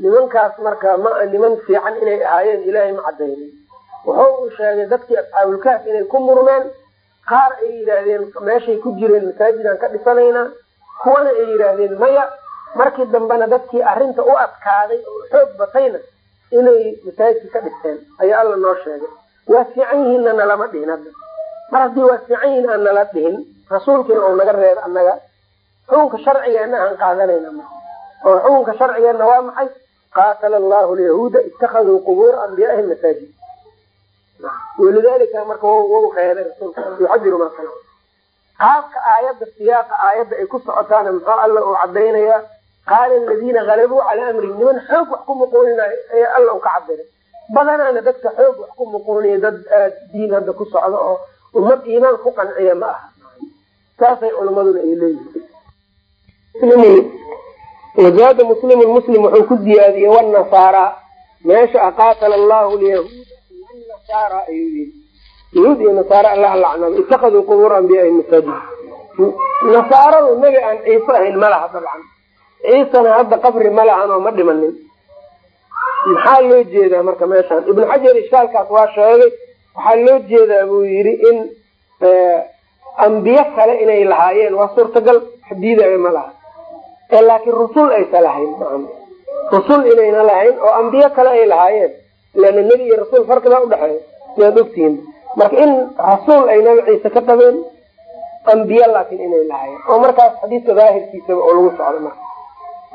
Nimankaas marka ma niman fiican inay ahaayeen ilaahay ma cadaynin wuxuu uu sheegay dadkii asxaabulkaaf inay ku murmeen qaar ay yidhaahdeen meeshay ku jireen masaajidaan ka dhisanaynaa kuwana ay yidhaahdeen maya markii dambena dadkii arrinta u adkaaday oo xoog batayna inay masaajidka ka dhisteen. Ayaa alla noo sheegay waa fiican yihiinna nalama dhihin. Hadda mar haddii waa fiican yihiin aan nala dhihin rasuulkiina uu naga reeba annaga xukunka sharcigeena aan qaadanayna oo xukunka sharcigeena waa maxay? Qaatala allahu lyahuuda itakaduu qubuura anbiyaaihi masaajid walidalika marka wau reebay rasuulka. Yuxadiru maa sana qaabka aayadda siyaaqa aayadda ay ku socotaana muxuu alla uu cadaynayaa qaala aladiina galabuu calaa amrihim niman xoog wax ku muquuninayo ayaa alla u ka cabiray badanaana dadka xoog wax ku muquuniya dad aad diin hadda ku socda oo ummad iimaan ku qanciya ma aha. Saasay culimaduna ay leeyihiin wazaada muslimun muslim wuxuu ku ziyaadiyey wnasaara meesha a qaatala allahu lyahuuda wnasaara ayuu yii yahuud iyo nasaara alla lacnado itakaduu qubuur anbiyaai masaajid nasaaradu nebi aan ciise ahayn malaha dabcan. Ciisana hadda qabri ma lahan oo ma dhimanin maxaa loo jeedaa marka meeshaan? Ibnu xajar ishkaalkaas waa sheegay waxaa loo jeedaa buu yidhi in ambiye kale inay lahaayeen. Waa suurtagal xadiidaya ma laha. Ee laakiin rusul aysa lahayn rusul inayna lahayn oo ambiye kale ay lahaayeen. Leana nebi iyo rasuul farqi baa udhexeeya sidaad ogtihiin marka in rasuul ay nabi ciise ka qabeen ambiye laakiin inay lahaayeen. Oo markaas xadiidka daahirkiisaba oo lagu socdo marka.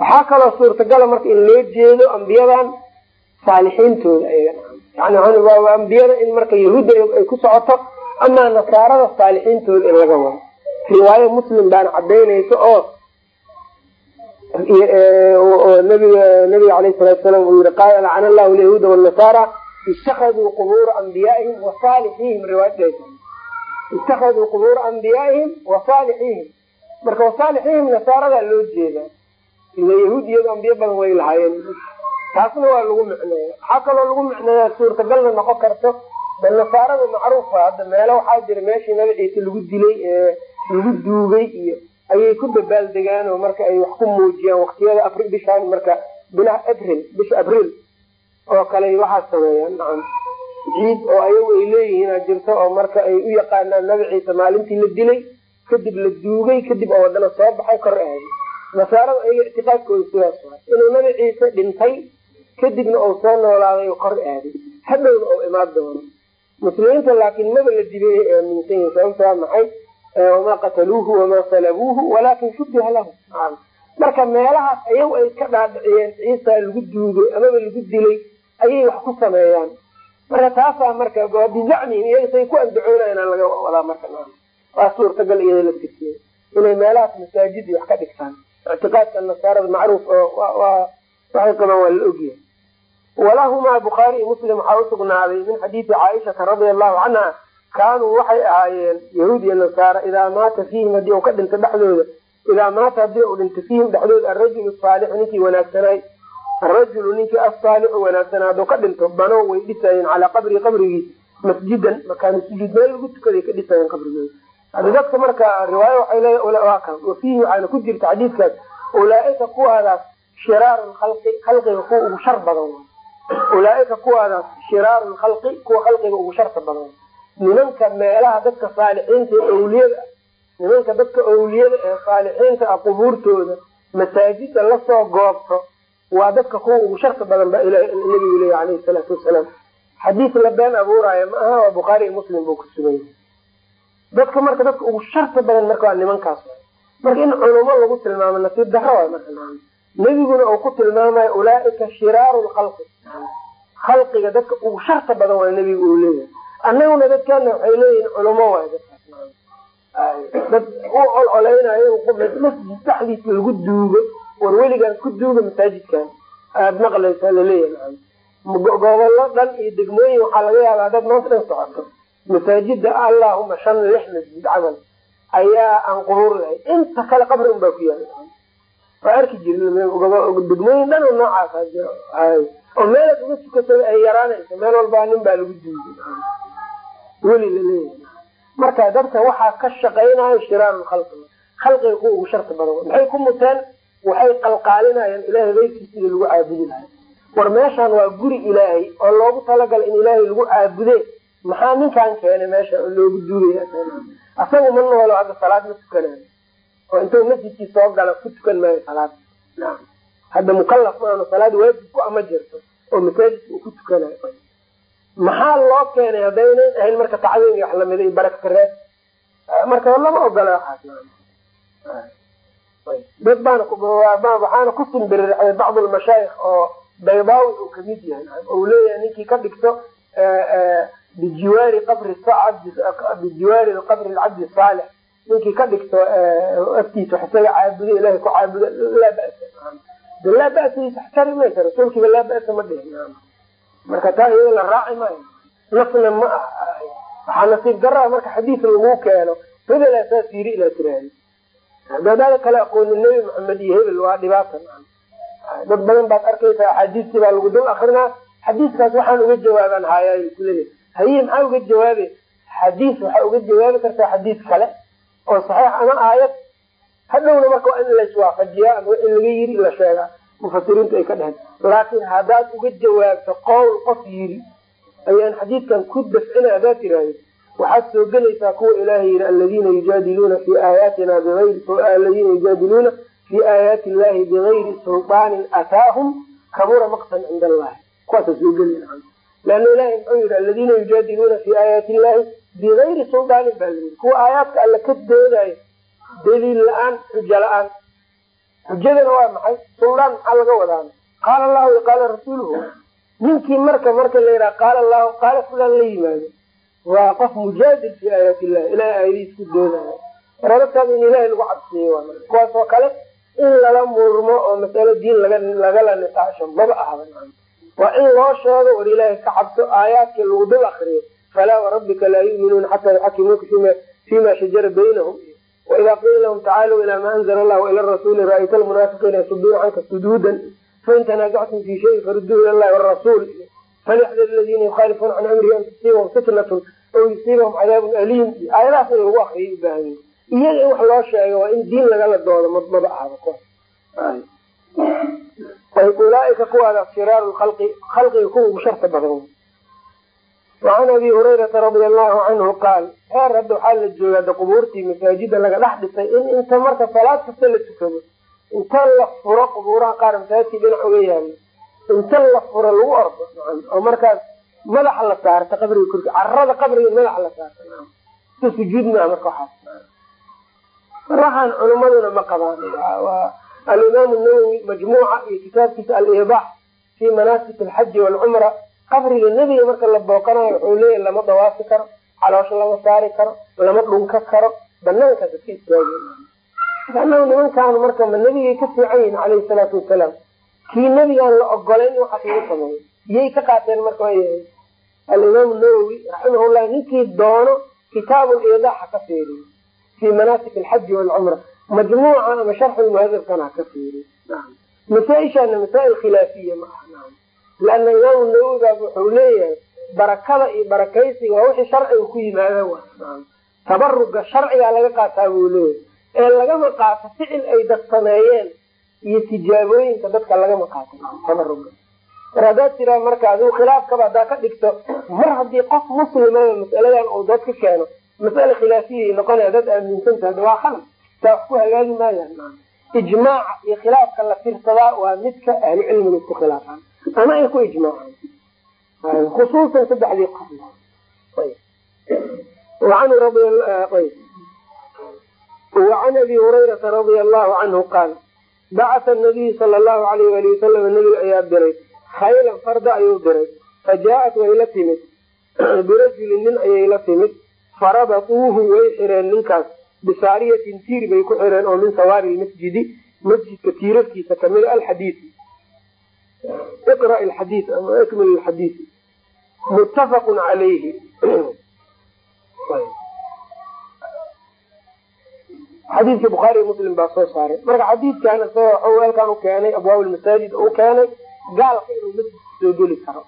Waxaa kaloo suurtagala marka in loo jeedo ambiyadan saalixiintooda waa ambiyada in marka yahuudda ay ku socoto amaa nasaarada saalixiintooda in laga wado. Riwaayo muslim baana cadaynaysa oo nabiga nabiga alayh salatu salam uu yihi qaala lacana allahu lyahuuda wanasaara itakaduu qubuura ambiyaaihim wa saalixihim riwaayaddas itakaduu qubuura ambiyaaihim wa saalixihim marka wasaalixihim nasaaradaa loo jeedaa. Ila yahuud iyado ambiyo badan way lahaayeen taasna waa lagu micneeya waxaa kaloo lagu micneeyaa suurtagalna noqon karto de nasaarada macruufa hadda meelo waxaa jira meeshii nabi ciise lagu dilay ee lagu duugay iyo ayay ku dabaaldegaan oo marka ay wax ku muujiyaan waktiyada afri bishaan marka bilaha abril bisha abriil oo kale waxaa sameeyaan nacam ciid oo ayagu ay leeyihiin jirto oo marka ay u yaqaanaan nabi ciise maalintii la dilay kadib la duugay kadib oo wadana soo baxay kor aaday nasaarada ayaga ictiqaadkooda sidaas inuu nabi ciise dhintay kadibna uu soo noolaaday oo kor aaday hadhowna oo imaan doono. Muslimiinta laakiin maba la dibay ay aaminsan yihiin sababta waa maxay? Wamaa qataluuhu wamaa salabuuhu walaakin shubiha lahu marka meelahaas ayagu ay ka dhaadhiciyeen ciisa lagu duugay amaba lagu dilay ayay wax ku sameeyaan. Marka taasaa marka bizacmihim iyaga say ku andacoonayan laga wadaa marka waa suurtagal iyada la tirtiye inay meelahaas masaajid wax ka dhigtaan. Ictiqaadka nasaarada macruuf waxay qabaan waa la ogyahay walahumaa bukhaari muslim waxaa usugnaaday min xadiidi caaishata radia allahu canha kaanuu waxay ahaayeen yahuud iyo nasaara idaa maata fiihim haddii uu ka dhinto dhexdooda idaa maata haddii uu dhinto fiihim dhexdooda arajulu saalixu ninkii wanaagsanaay arajulu ninkii asaalixu wanaagsanaa hadduu ka dhinto banow way dhisayeen calaa qabrii qabrigii masjidan makaanu sujuud meel lagu tukaday ka dhisayeen qabrigooda. Hadi dadka marka riwaayo waxay leeya kan wa fiihi waxaana ku jirta xadiidkaas ulaaika kuwaadaas shiraaru lkhalqi khalqiga kuwa ugu shar badan ulaaika kuwaadaas shiraaru lkhalqi kuwa khalqiga ugu sharta badan nimanka meelaha dadka saalixiinta ee awliyada nimanka dadka awliyada ee saalixiinta ah qubuurtooda masaajida la soo goobto waa dadka kuwa ugu sharta badan baa nabigu leeya alayhi salaatu wasalaam xadiis la been abuuraayo ma aha waa bukhaari iyo muslim buu ku sugan yahay dadka marka dadka ugu sharta badan marka waa nimankaas marka in culumo lagu tilmaamo nasiib daro waay marka nebiguna uu ku tilmaamayo ulaaika shiraaru lkhalqi khalqiga dadka ugu sharta badan waa nebiga uu leeyahay. Annaguna dadkana waxay leeyihiin culumo waay dad. U colcoleynayo masjid dhexdiisa lagu duugo war weligaan ku duuga masaajidkan. Aada maqlaysaa la leeyahay gobollo dhan iyo degmooyin waxaa laga yaabaa dad maanta dhan socoto. Masaajida allahuma shan lix masjid camal ayaa aan qubuur lahay inta kale qabri un baa ku yaalla waa arki jirin degmooyin dhan oo noocaas oo meelaad uga tukataba ay yaraanayso meel walbaa nin baa lagu duugay weli la leeyahay marka dadka waxaa ka shaqaynayo shiraaru khalqi. Khalqiga kuwa ugu sharta badan. Maxay ku muteen waxay qalqaalinayaan ilahay keyrkiisa sida lagu caabudi lahay war meeshaan waa guri ilaahay oo loogu talagalay in ilaahay lagu caabude. Maxaa ninkan keenay meesha oo loogu duugaya asaga ma noolo hadda salaad ma tukanayo oo intuu masjidkii soo gala ku tukan maayo salaad hadda mukalaf maano salaad waajib ku ama jirto oo masaajidka uu ku tukanayo. Maxaa loo keenay haddaynan ahayn marka tacdiim iyo wax lamida iyo baraka reed marka lama ogola waxaas dad baana waxaana ku simbiriraxday bacd lmashaayikh oo baydaawi uu ka mid yahay ou leeyahay ninkii ka dhigto bijiwaari qabri bijiwaari qabri lcabdi saalix. Ninkii ka dhigto aftiisa wax isaga caabudo ilahay ku caabudo laa basa de laa basa taxtari maysa rasuulkiiba laa basa ma dhihin marka taa iyada la raaci maayo nafna ma ah waxaa nasiib daraa marka xadiis lagu keeno hebelaa saas yiri ilaa tiraahdi dadaada kale aqooni nebi maxamed iyo hebel waa dhibaata dad badan baad arkaysaa axaadiistii baa lagu dul akrinaa xadiiskaas waxaan uga jawaabaan hayaay isleeya haye maxaa uga jawaabe xadiis waxaa uga jawaabi kartaa xadiis kale oo saxiix ama aayad hadhowna marka waa in laiswaafajiyaa ama in laga yiri la sheegaa. Mufasiriintu ay ka dheheen laakiin haddaad uga jawaabto qowl qof yiri ayaan xadiidkan ku dafcina haddaad tiraahdo waxaad soo gelaysaa kuwa ilaahay yiri aladiina yujaadiluuna fi aayaatina biayri aladiina yujaadiluuna fi aayaati illahi bigayri sulطaanin ataahum kabura maqtan cinda allahi kuwaasa soo gelaya leanna ilahay muxuu yihi aladiina yujaadiluuna fi aayaati illahi bigayri sulطaanin baa layii kuwa aayaadka alla ka doodayo daliil la'aan xujo la'aan. Xujadana waa maxay? Suldaan maxaa laga wadaa qaala allahu qaala rasuuluhu. Ninkii marka marka la yidhaha qaala allahu qaala fulaan la yimaado. Waa qof mujaadil fi aayaati illahi ilahay aayadihiis ku rabagtaada in ilahay lagu cabsiiyo waa kuwaas oo kale in lala murmo oo masalo diin laga lagala niqaasho maba ahaba waa in loo sheego war ilaahay ka cabso aayaadkii lagu dul akriyo falaa warabbika laa yuminuuna xataa yuxakimuuka fima shajara baynahum waida qiila lahum tacaaluu ilaa ma anzla allah waila rasuuli ra'ayta almunaafiqiina yasuduuna canka suduudan fain tanaasactum fi shayin faruduu ila llahi warasuul falyaxdar aladiina yukhaalifuuna can amrihi an tusiibahum fitnatun aw yusiibahum cadaabun aliim aayadahaas in lagu akriyo ubaahan iyaga in wax loo sheego waa in diin lagala doodo maba ahaba ulaaika kuwaada shiraaru lkhalqi khalqiga kuwa ugu sharta badan wacan abi hurayrata radia allahu canhu qaal heer hadda waxaa la joogaa da qubuurtii masaajida laga dhex dhisay in inta marka salaad kasta la tukado inta la furo qubuuraha qaar masaajidkii dhinac uga yaalo inta la furo lagu ordo oo markaas madaxa la saarta qabriga korki carada qabriga madaxa la saarta si sujuud maa marka waxaas waxaan culimaduna ma qabaan alimaamu nawowi majmuuca iyo kitaabkiisa aliidax fi manaasik alxaji waalcumra qabriga nebiga marka la booqanayo wuxuu leeyahy lama dawaafi karo caloosha lama saari karo lama dhunka karo banaankaas iska istaagi anagu nimankaan marka ma nebigay ka fiican yihiin caleyhi salaatu wasalaam kii nebigaan la ogolayn waxaas lagu sameeyo iyay ka qaateen marka waayahay alimaamu nawowi raximahullah ninkii doono kitaabu liidax ha ka fiiriyo fi manaasik alxaji waalcumra majmuuca ama sharxu muhadabkana ha ka fiiriyo. Masaaishaana masaa'il khilaafiya ma aha laana imaamu nawowi baa wuxuu leeyahay barakada iyo barakaysiga waa wixii sharciga ku yimaada wa tabaruga sharcigaa laga qaataa buu leeyahay. Ee lagama qaato ficil ay dad sameeyeen iyo tijaabooyinka dadka lagama qaato tabaruga mar haddaad tiraa marka adigu khilaafkaba haddaa ka dhigto mar haddii qof muslimaba masaladan uu dad ka keeno masale khilaafiyay noqonaya dad aaminsantaha waa khalad saa wax ku hagaagi maayaan. Ijmaaca iyo khilaafka la firsadaa waa midka ahlu cilmiga isku khilaafaan ama ay ku ijmaacaan khusuusan saddexdii qof wacan abi hurayrata radia allahu canhu qaal bacatha nabiyu sala allahu alayh ali wasalam nabiga ayaa diray khaylan farda ayuu diray fa jaa-at way la timid birajulin nin ayay la timid farabatuuhu way xireen ninkaas bisaariyatin tiir bay ku xireen oo min sawaari lmasjidi masjidka tiirarkiisa kamida alxadiid iqra alxadiid ama ikmil alxadiid muttafaqun calayhi xadiidkii bukhaariy muslim baa soo saaray marka xadiidkan isagoo waxuu halkan u keenay abwaab lmasaajid u keenay gaalka inuu masjidka soo geli karo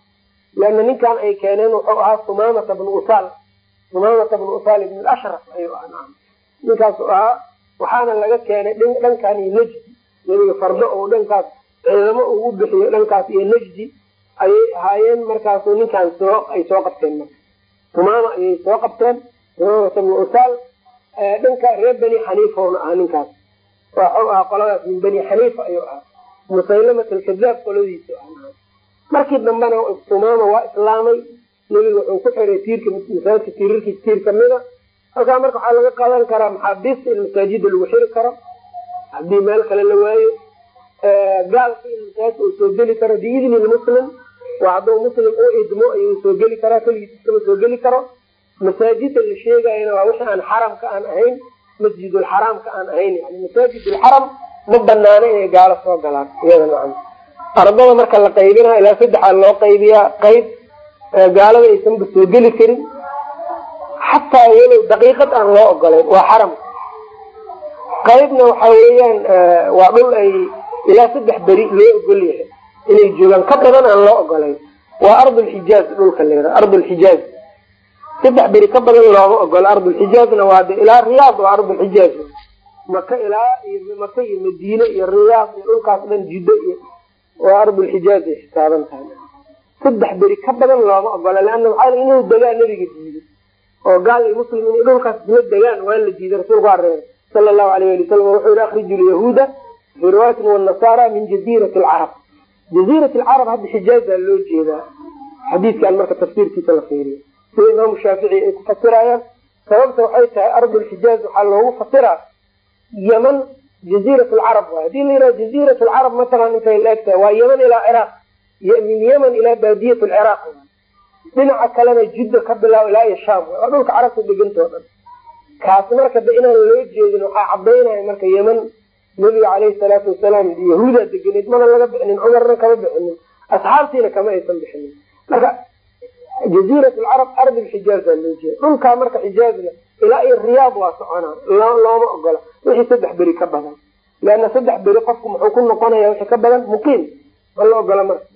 leana ninkan ay keeneen wuxuu ahaa sumaamata bnu usaal sumaamata bnu usaal ibn ashraf ayuu ahaa ninkaasu ahaa waxaana laga keenay dhankan najdi nebiga fardo oo dhankaas ciidamo uu u bixiyo dhankaas iyo najdi ayay ahaayeen markaasu ninkaan ay soo qabteen marka. Sumaama ayay soo qabteen sumaamata bnu usaal dhanka reer bani xaniifona ahaa ninkaas. Waxuu ahaa qoladaas min bani xaniifa ayuu ahaa. Musaylamat alkadaab qoladiisu ahaa. Markii dambena sumaama waa islaamay nebiga wuxuu ku xiray tiirka masaajidka tiirarkiisa tiir kamida halkaa marka waxaa laga qadan karaa maxaabiista in masaajida lagu xiri karo? Haddii meel kale la waayo gaalka in masaajidka soo geli karo biidni lmuslim waa hadduu muslim u idmo ayuu soo geli karaa keligiis soo geli karo. Masaajida la sheegayana waa wixii aan xaramka aan ahayn masjidulxaraamka aan ahayn. Yani masaajidulxaram ma banaano inay gaalo soo galaan iyada nacam ardada marka la qaybinayo ilaa saddexaa loo qaybiyaa qayb gaalada aysanba soo geli karin. Xataa walow daqiiqad aan loo ogolayn waa xaramka qaybna waxa weeyaan waa dhul ay ilaa saddex beri loo ogol yahay inay joogaan. Ka badan aan loo ogolayn. Waa ardulxijaaz dhulka layraa ardulxijaaz saddex beri ka badan looma ogolo ardulxijaazna waa de ilaa riyaad waa ardulxijaaz maka ilaa maka iyo madiine iyo riyaad iyo dhulkaas dhan jiddo iyo waa ardulxijaaz ay xisaaban tahay. Saddex beri ka badan looma ogola leana maxaa inuu degaa nabiga diiday. Oo gaal iyo muslim dhulkaas isla degaan waa la diiday rasuulku waa sala allahu alayh ali wasalam wuxuu yihi akhriju lyahuuda fii riwaayatin wanasaara min jaziirati alcarab jaziirati alcarab hadda xijaaza loo jeedaa xadiidkan marka tafsiirkiisa la fiiriyo sida imaamu shaafici ay ku fasirayaan sababta waxay tahay ardulxijaaz waxaa loogu fasiraa yeman jaziirat lcarab waay haddii la yidhaha jaziirat lcarab matalan intay la waa yeman ilaa ciraaq min yeman ilaa baadiyat lciraaq dhinaca kalena jidda ka bilaabo ilaa iyo sham waa dhulka carabta degantoo dhan kaas marka de inaan loo jeedin waxaa cadaynaya marka yeman nabiga caleyhi salaatu wasalaam yahuudaa deganeed mana laga bixinin cumarna kama bixinin asxaabtiina kama aysan bixinin. Marka jaziirat lcarab ardulxijaaza loo jeeda dhulkaa marka xijaazna ilaa iyo riyaad waa soconaa looma ogola. Wixii saddex beri ka badan. Leanna saddex beri qofku muxuu ku noqonaya wixii ka badan? Muqiim. Ma la ogola marka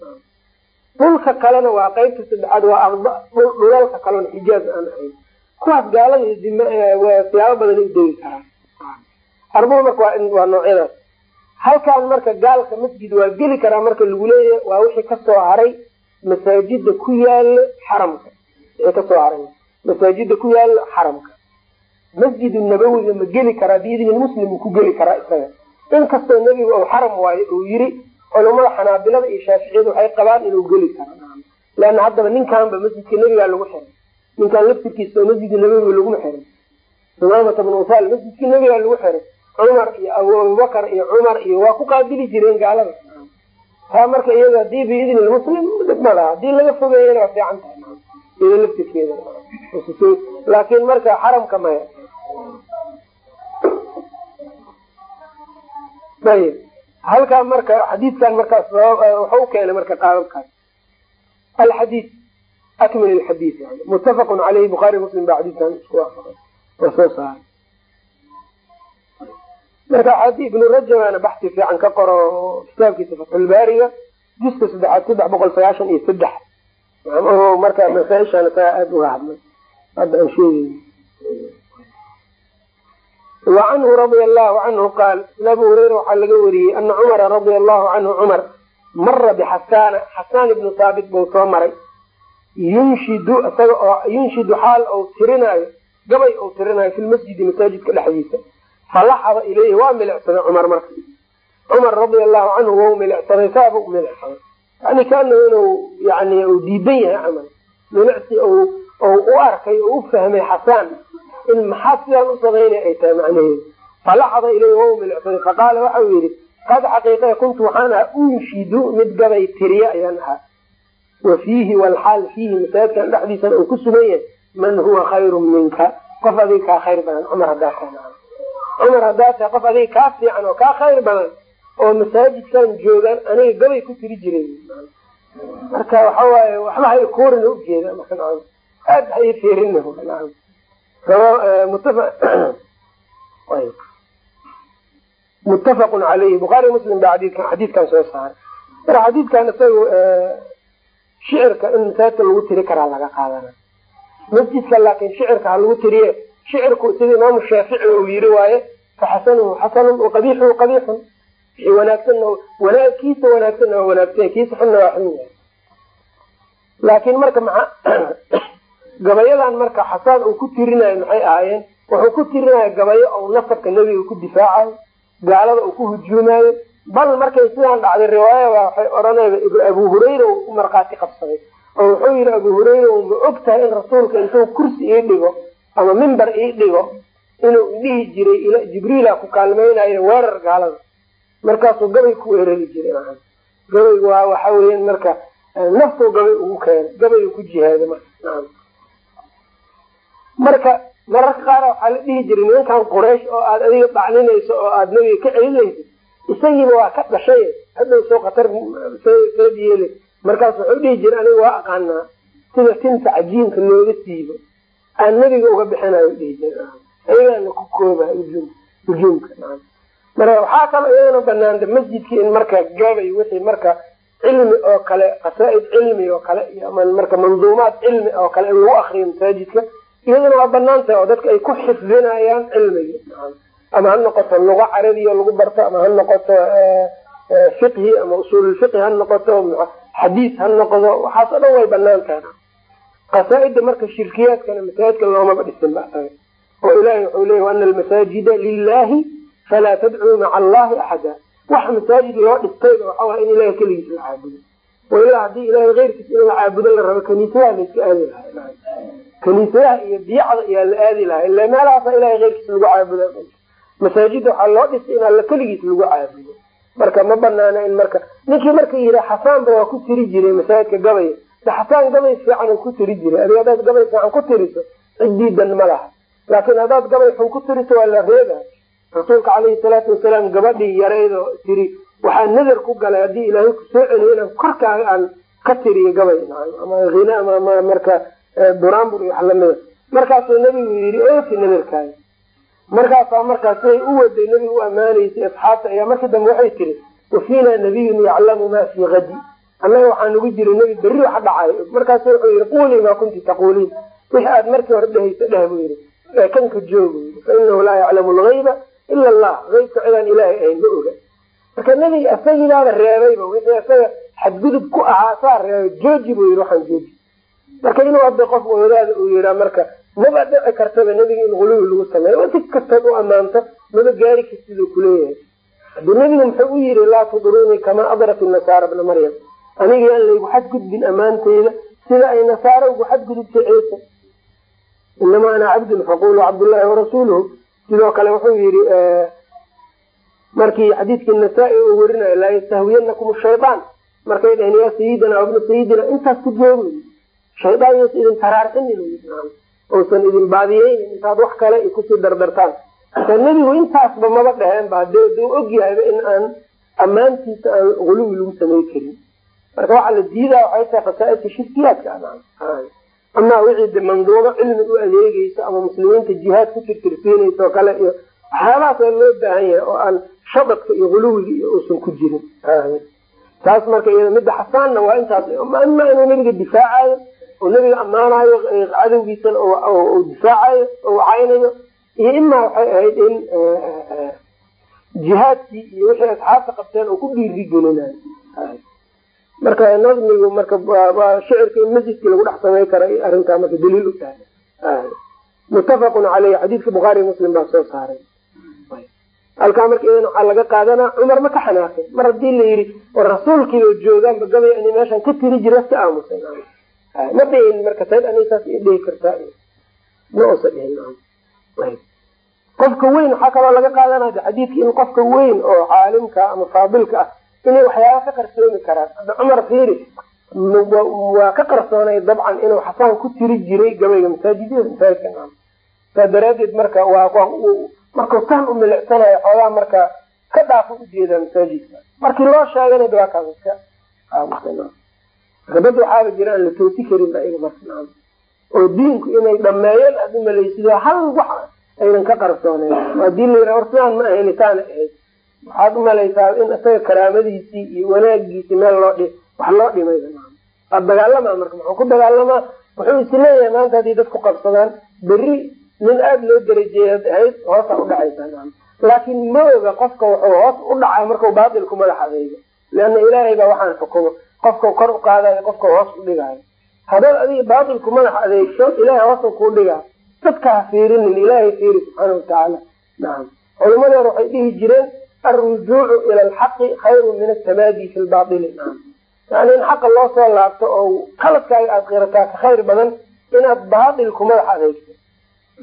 dhulka kalena waa qeybta saddexaad waa dhulalka kalena xijaaz aan ahayn. Kuwaas gaalada siyaabo badan u degi karaa arbuu marka waa noocyadaas halkaan marka gaalka masjid waa geli karaa marka lagu leeyahay waa wixii ka soo haray masaajida ku yaalo xaramka. Wixii ka soo haray masaajida ku yaalo xaramka. Masjidu nabawiga ma geli karaa biidni muslim uu ku geli karaa isaga. Inkastoo nebigu ou xaram waayo uu yiri culamada xanaabilada iyo shaaficiyada waxay qabaan inuu geli karo. Leanna haddaba ninkanba masjidka nebigaa lagu xiray ninkaan laftirkiisa oo masjidka nebiga laguma xiray sumaamata bnu usaal masjidka nebigaa lagu xiray cumar iyo abubakar iyo cumar iyo waa ku qaabili jireen gaalada. Taa marka iyaga haddii biidni lmuslim dhib ma laha haddii laga fogeeyana waa fiican tahay iyada laftirkeeda laakiin marka xaramka maya ayb halkaa marka xadiidkan markaas waxau keenay marka qaababkaas alxadiid akmil alxadiid yani. Muttafaqun caleyhi bukhaari muslim baa xadiidkan isku waafaqay. Oo soo saaray marka ibnu rajabana baxsi fiican ka qoro kitaabkiisa fatxulbaariga juska saddexaad saddex boqol sagaashan iyo saddex. Marka masaaishana saa aada uga hadlay hadda aan sheegay. Wacanhu radia allahu canhu qaal abu hureyra waxaa laga wariyey ana cumara radia allahu canhu cumar mara bixasaana xasaan ibnu saabit buu soo maray. Yunshidu isaga oo yunshidu xaal ou tirinaayo gabay ou tirinaayo fi lmasjidi masaajidka dhexdiisa falaxada ileyhi waa milicsaday cumar marka. Cumar radia allahu canhu wau milicsaday saaba u milicsaday. Yani kaanahu inuu yani uu diidan yahay camal. Milicsi u arkay oo u fahmay xasaan in maxaa sidaan u samaynay ay tahay macnaheedu. Falaxada ileyhi wau milicsaday. Faqaala waxau yidhi qad xaqiiqe kuntu waxaan ahaa unshidu mid gabay tiriya ayaan ahaa. Wa fiihi walxaal fiihi masaajidkan dhexdiisana uu ku sugan yahay. Man huwa khayrun minka? Qof adiga kaa khayr badan cumar tahay cumar haddaa tahay qof adiga kaa fiican oo kaa khayr badan oo masaajidkan joogaan aniga gabay ku tiri jiray marka waxa waaye waxba hay kuurina ujeeda aad hay fiirina muttafaqun caleyhi bukhaari muslim baa xadiidkan soo saaray marka xadiidkan isaga shicirka in masaajidka lagu tiri karaa laga qaadana masjidka laakin shicirka ha lagu tiriye shicirku sida imaamu shaafici uu yiri waaye faxasanuhu xasanun waqabiixuhu qabiixun wixii wanaagsanna wanaag kiisa wanaagsanna waa wanaagsan kiisa xunna waa xun yahay laakiin marka maa gabayadan marka xasaan uu ku tirinayo maxay ahaayeen wuxuu ku tirinaya gabayo ou nasabka nebiga ku difaacayo gaalada uu ku hujuumayo bal markay sidaan dhacday riwaayada waxay odhanayba abu hurayra uu ku markhaati qabsaday oo wuxuu yihi abu hurayra og tahay in rasuulka intuu kursi ii dhigo ama mimbar ii dhigo inuu dhihi jiray jibriila ku kaalmaynayo weerar gaalada markaasuu gabay ku weerari jiray gabaygu waa waxa weyan marka naftuu gabay ugu keenay gabaygu ku jihaada marka marka mararka qaar waxaa la dhihi jiray nimankan quraysh oo aad adiga dhacninayso oo aad nabiga ka celinayso isagiiba waa ka dhashay hadhow soo khatar seed yeele markaas wuxuu dhihi jiray aniga waa aqaanaa sida tinta cajiinka looga siibo aan nebiga uga bixinayo dhihi jira ayagaana ku kooba hujuumka marka waxaa kaloo iyadana banaanta masjidkii in marka gabay wixii marka cilmi oo kale qasaa-id cilmi oo kale marka manduumaad cilmi oo kale in lagu akriyo masaajidka iyadana waa bannaan tahay oo dadka ay ku xifdinayaan cilmiga ama ha noqoto luga carabiya lagu barto ama ha noqoto fiqhi ama usuululfiqhi ha noqoto xadiis ha noqdo waxaas dhan way banaan qasaa-ida marka shirkiyaadkana masaajidka loomaba dhisin ba oo ilahi wuxuu leya ana almasaajida lilahi falaa tadcuu maca allahi axada wax masaajid loo dhistayba waxaa in ilahay keligiis la caabudo wailaa haddii ilahay keyrkiis in la caabudo la rabo kaniisadaha layska aadi lahaa kaniisadaha iyo biyacda ayaa la aadi lahaa ila meelahaasa ilahay keyrkiis lagu caabuda masaajida waxaa loo dhistay in alla keligiis lagu caabudo marka ma banaana in marka ninkii marka yidha xasaanba waa ku tiri jiray masaajidka gabay de xasaan gabay fiican ku tiri jiray adig hadaad gabay fiican ku tiriso cidiidan ma laha. Laakiin haddaad gabay xun ku tiriso waa la reeba. Rasuulka caleyhi salaatu wasalaam gabadhii yaraydo tiri waxaa nadar ku galay haddii ilaahay ku soo celiyo inaan korkaaga aan ka tiriyo gabay. Ama hina marka buraanbur iyo wax lamida markaasuu nabigu yidhi oofi nadarkaaga markaasaa markaas siday u waday nabigu u ammaanaysay asxaabta ayaa markii dambe waxay tiri wafiina nabiyun yaclamu maa fii hadi annaga waxaa nagu jira nebi berri wax dhacay. Markaasu wuxuu yihi quulii maa kunti taquuliin. Wixii aad markii hore dhehaysa dheh buu yihi ee kanka joogu yii fa inahu laa yaclamu lgayba ila allah. Eybka cidaan ilaahay ahayn ma oga. Marka nebiga isagiibaaba reebayba wixii isaga xadgudub ku ahaa saa reebay jooji buu yihi waxaan jooji. Marka inuu hadda qof wadaada uu yihaa marka maba dhici kartaba nebiga in guluwi lagu sameeyo si kastood u ammaanto maba gaari kartiduu kuleeyahay haddii nebigu muxuu u yiri laa tudruunii kamaa adrat nasaara bna maryam aniga aan laygu xadgudbin ammaanteyda sida ay nasaara ugu xadgudubtay ciisa inamaa ana cabdun faquluu cabdullaahi warasuuluhu sidoo kale wuxuu yidhi markii xadiidkii nasaa-i uu werinayo laa yastahwiyanakum shaydaan markay dhaheen yaa sayidina wabna sayidina intaas ku joogi shaydaan yuusa idin taraarcinin uusan idin baadiyeynin intaad wax kale ku sii dardartaan. Nebigu intaasba maba dheheen ba dee duu ogyahayba in aan ammaantiisa aan guluwi lagu samey karin marka waxaa la diidaa waxay tahay khasaaidka shirkiyaadka amaa wixii de cilmi u adeegeyso ama muslimiinta jihaad ku tirtirsiinaysa oo kale iyo waxyaabahaas loo baahan yahay oo aan shabadka iyo guluwiga iyo uusan ku jirin. Taas marka iyada midda xasaanna waa intaas ima inuu nebiga difaacayo oo nebiga ammaanayo cadowgiisana difaacayo oo wacaynayo iyo imaa waxay ahayd in jihaadkii iyo wixii asxaabta qabteen oo ku dhiiri gelinayo marka nadmigu marka waa shicirka in masjidkii lagu dhex samay kara arrintaa marka daliil u tahay. Muttafaqun caleyh xadiidka bukhaari muslim baa soo saaray. Halkaa marka idan waxaa laga qaadanaa cumar ma ka xanaaqin. Mar haddii la yidhi war rasuulkiiba joogaanba gabay ani meeshan ka tiri jira ka aamusan ma dhihin marka sayd ani saas i dhihi kartaa. Ma usa dhihin qofka weyn waxaa kaloo laga qaadanaya xadiidka in qofka weyn oo caalimka ama faadilka ah inay waxyaaba ka qarsoomi karaan. Hadda cumar fiiri waa ka qarsoonay dabcan inuu xasaan ku tiri jiray gabayga masaajidyada masaajidka saa daraadeed marka waa markuu tan u milicsanayo xoogaa marka ka dhaafa u jeedaa masaajidka. Markii loo sheegana waa kaas iska dad waxaaba jira aan la toosi karin ba iga marka oo diinku inay dhameeyeen aad umalaysid hal wax aynan ka qarsooneyn haddii la yidhaha war sidaan ma ahayn taana ahayd waxaad umalaysaa in isaga karaamadiisii iyo wanaagiisii meel loo wax loo dhimay waa dagaalamaa marka muxuu ku dagaalamaa wuxuu is leeyahay maanta haddii dadku qabsadaan berri nin aada loo darajeeyad ahayd hoosa udhacaysaa laakiin ma oga qofka wuxuu hoos u dhacaa markau baatilku madax adeygo leanna ilaahay baa waxaan xukumo qofka kor u qaadayo qofka hoos u dhigaayo. Haddaad adiga baatilku madax adeegso ilahay hoosa kuu dhigaa. Dadka ha fiirinin ilaahay fiiri subxaana watacaala nacam. Culimadii hore waxay dhihi jireen alrujuucu ila alxaqi khayrun min atamaadi fi lbaili yani in xaqa loo soo laabto oo khaladkaaga aada qirataa ka khayr badan inaad baatilku madax adeegto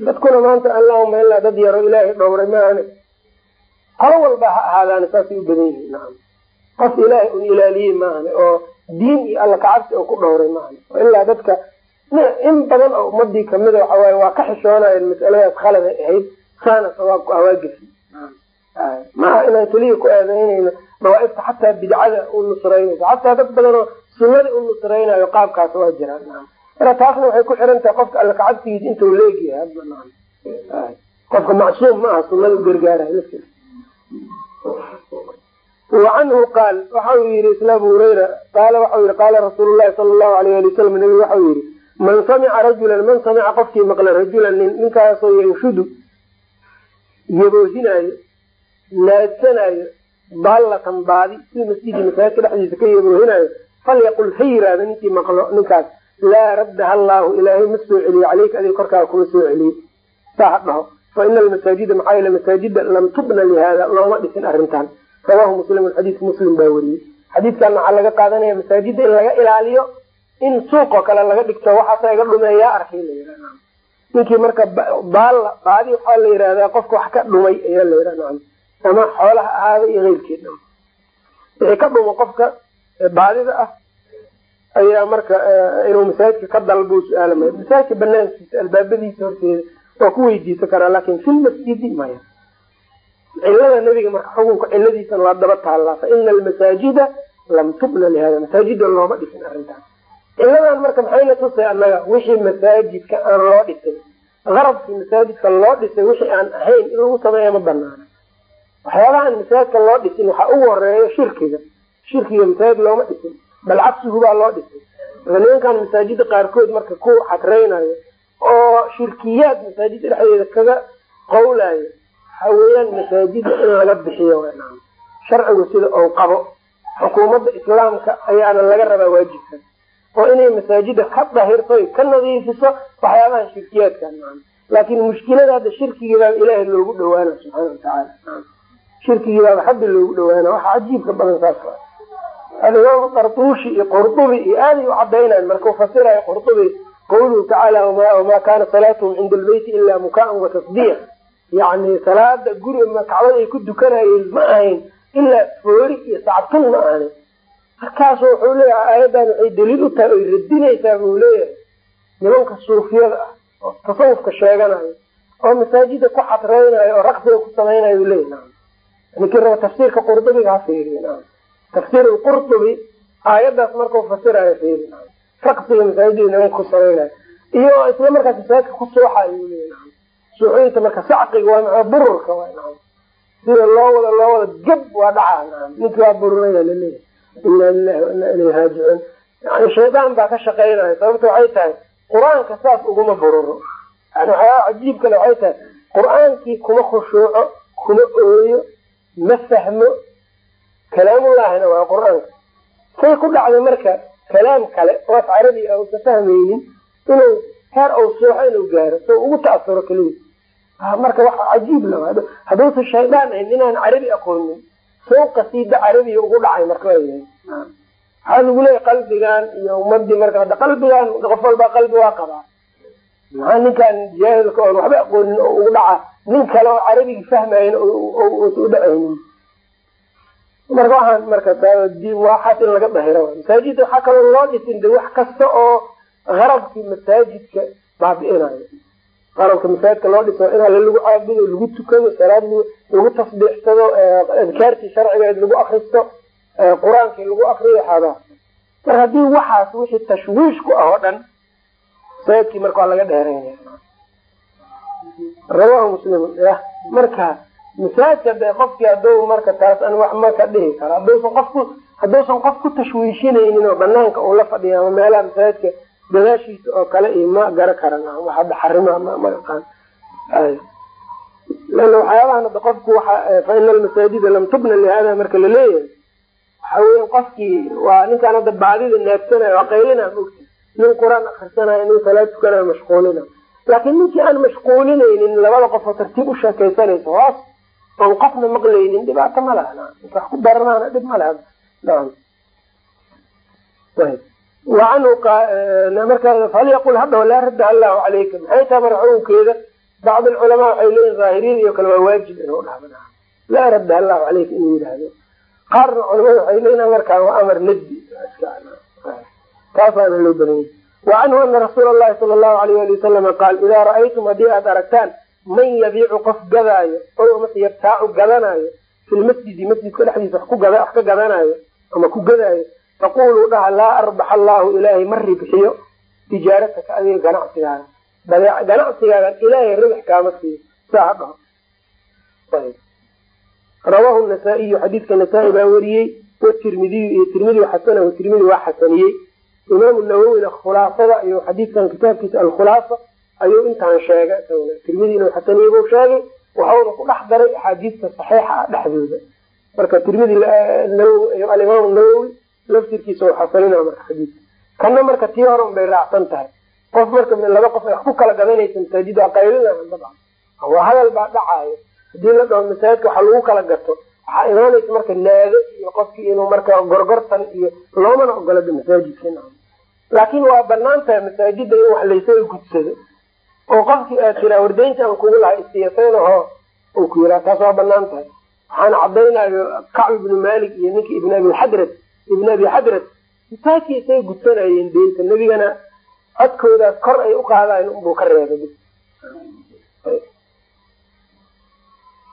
dadkuna maanta allahuma ilaa dad yaro ilaahay dhowray maahane qolo walba ha ahaadaana saasay u badan yihiin nacam qof ilaahay un ilaaliyey maahane oo diin iyo alla kacabsi oo ku dhowray maahane ilaa dadka in badan oo ummadii kamida waxawaaye waa ka xishoonayan masaladaas khaladay ahayd saana sawaabku ah waa gefi maaha inaan keliya ku eedeynayno dawaaifta xataa bidcada u nusraynayso xataa dad badan oo sunada u nusraynayo qaabkaas waa jiraan marka taasna waxay ku xiran tahay qofka alla kacabsigiisa intuu leegyahay qofka macsuum ma aha sunada u gargaarayo wacanhu qaal waxa uu yihi isla abu hurayra qaala waxau yihi qaala rasuulu llahi sala allahu alayh ali wasalam nabigu waxau yihi man samica rajulan man samica qofkii maqla rajulan nin ninkaasoo yanshudu yaboohinaayo naadsanaayo daallatan baadi fi masjidi masaajidka dhexdiisa ka yaboohinaayo falyaqul ha yiraahdo ninkii maqlo ninkaas laa raddaha allaahu ilaahay ma soo celiyo caleyka adiga korkaaga kuma soo celiyo. Saa ha dhaho. Fa ina almasaajida maxaa yeele masaajida lam tubna lihaada looma dhisin arrintan. Rawahu muslimun xadiis muslim baa weriyey xadiidkan waxaa laga qaadanaya masaajida in laga ilaaliyo in suuqoo kale laga dhigto waxaasa iga dhumeeyaa arkay ninkii marka baalla baadi waxaa la yihahdaa qofka wax ka dhumay ayaa la yihah ama xoolaha ahaada iyo keyrkeed wixii ka dhumo qofka baadida ah ayaa marka inuu masaajidka ka dalbuu su'aalmaya masaajidka banaankiisa albaabadiisa horteeda waa ku weydiisan karaa laakin fi lmasjidi maya cilada nebiga marka xukunka ciladiisana waa daba taallaa. Fa ina almasaajida lam tubna lihada masaajida looma dhisin arrintaas. Ciladan marka maxayna tusay annaga? Wixii masaajidka aan loo dhisay qarabkii masaajidka loo dhisay wixii aan ahayn in lagu sameeya ma banaana waxyaabahaan masaajidka loo dhisin waxaa ugu horreeya shirkiga. Shirkiga masaajid looma dhisin bal cabsigu baa loo dhisay nimankan masaajida qaarkood marka ku xakraynayo oo shirkiyaad masaajida dhexdeeda kaga qawlayo waxaa weeyaan masaajida in laga bixiyo sharcigu sida ou qabo xukuumadda islaamka ayaana laga rabaa waajibkan oo inay masaajida ka dahirto ka nadiifiso waxyaabahan shirkiyaadka laakin mushkilada hadda shirkigiibaaba ilaahay loogu dhawaana subxaana watacaala shirkigiibaaba hadda loogu dhawaana waxa cajiibka badan saas alimaam qarduushi iyo qurdubi iyo aaday u cadaynayan markau fasirayo qurdubi qawluhu tacaala wamaa kaana salaatuhum cinda albeyti ilaa mukaan watasdiya yani salaada guri kacbada ay ku dukanayeen ma ahayn ilaa foori iyo sacabtun ma ahayn markaasu wuxuu leeyahay aayadan waxay daliil u tahay oy radinaysaa buu leeyahay. Nimanka suufiyada ah oo tasawufka sheeganayo oo masaajida ku xadraynayo oo raqsiga ku samaynayo u ninkii raba tafsiirka qurdubiga ha fiiriy tafsiir qurdubi aayadaas markau fasirayo fiiri raqsiga masaajida ku samaynayo iyo isla markaas masaajidka ku sooxayo u leeyahy suuxinta marka sacqiga waa maa bururka waa sida loo wada loo wada gab waa dhacaa ninkii waa bururaya la leeyahay ina lilahi wa ina ilayhi raajicuun. Yani shaydaan baa ka shaqaynaya sababta waxay tahay qur'aanka saas uguma bururo. Yani waxyaaba cajiib kale waxay tahay qur'aankii kuma khushuuco kuma ooyo ma fahmo kalaamullahina waa qur'aanka. Say ku dhacday marka kalaam kale oo af carabi a usa fahmaynin inuu heer ou sooxo inuu gaaro so ugu ta'asuro keliya. Marka waxa cajiib la hadduusan shaydaan ahayn inaan carabi aqoonin sow qasiida carabiya ugu dhacay marka waayahay waxaa lagu leeyahy qalbigan iyo ummadii marka qalbigan qof walba qalbi waa qabaa maxaa ninkaan jaahilka oon waxba aqoonin oo ugu dhaca. Nin kale oo carabigi fahmayn uusa u dhacaynin marka waxaan marka waxaas in laga dahiro masaajidda waxaa kaloo loo dhisin de wax kasta oo qarabkii masaajidka baabi'inayo qarabka masaajidka loo dhiso in alle lagu caabudo lagu tukado salaad lagu tasbiixsado adkaartii sharcigeed lagu akristo qur'aankii lagu akriyo waxaabaha marka haddii waxaas wixii tashwiish ku ah oo dhan masaajidkii marka waa laga dheereynaya rawahu muslimun marka masaajidka de qofkii haduu marka taas wax ma ka dhihi karo haduusan qofku hadduusan qof ku tashwiishinaynin oo banaanka uu la fadhiya ama meelaha masaajidka gadaashiisa oo kale iyo ma gara karan wax hadda xarima ma aqaan lana waxyaabahan hadda qofku waa fa ina almasaajida lam tubna lihada marka la leeyahay waxa weya qofkii waa ninkaan hadda baadida naagsanayo waa qaylina mogta nin qur'aan akrisanayo nin salaad tukanayo mashquulina. Laakiin ninkii aan mashquulinaynin labada qof oo tartiib u sheekaysanayso hoos oon qofna maqlaynin dhibaato ma laha. Wax ku daranaana dhib ma laha. Falyaqul hadhaw laa radda allahu calayka maxay tahay marka xukunkeeda bacd alculamaa waxay leeyihiin zaahiriyada iyo kale waa waajib inuu dhahdo laa radda allahu calayka inuu yidhaahdo. Qaarna culamada waxay leeyihiin markaan waa amar nadbi taasaana loo badanyay wacanhu ana rasuula allahi sala allahu alayh ali wasalama qaal idaa ra'aytum haddii aad aragtaan man yabiicu qof gadaayo o mase yabtaacu gadanaayo fi lmasjidi masjidka dhexdiisa wax ka gadanaayo ama ku gadaayo faquluu dhaha laa arbax allaahu ilaahay ma ribxiyo tijaarataka adiga ganacsigaaga. Ganacsigaagan ilaahay ribx kaama siiyo saa ha dhaho. Rawaahu nasaa-iyu xadiidka nasaa-i baa wariyey watirmidiyu iyo tirmidi xasanahu tirmidi waa xasaniyey imaamu nawowina khulaasada iyo xadiidkan kitaabkiisa alkhulaasa ayuu intaan sheegay. Isaguna tirmidi inuu xasaniyey buu sheegay waxauna ku dhex daray axaadiista saxiixa ah dhexdooda. Marka tirmidi alimaam nawowi laftirkiisa u xasanina marka xadiidka kana marka tii unbay raacsan tahay. Qof marka laba qof ay ku kala gadanaysa masaajid waa qaylina dabcan waa hadal baa dhacaayo. Hadii la dhaho masaajidka waxa lagu kala gato waxaa imaanaysa marka naado iyo qofkii inuu marka gorgortan iyo loomana ogolada masaajidka laakin waa bannaan tahay masaajida in wax laysaga gudsado oo qofkii aad tiraa wardaynta aan kugu lahay istiyasaynaho uu ku yiraa taas waa bannaan tahay waxaana cadaynayo kacb ibnu malik iyo ninka ibn abi xadrat ibn abi xadrat masaajidka isaga gudsanayeen deynta. Nebigana codkoodaas kor ay u qaadayn unbuu ka reebay.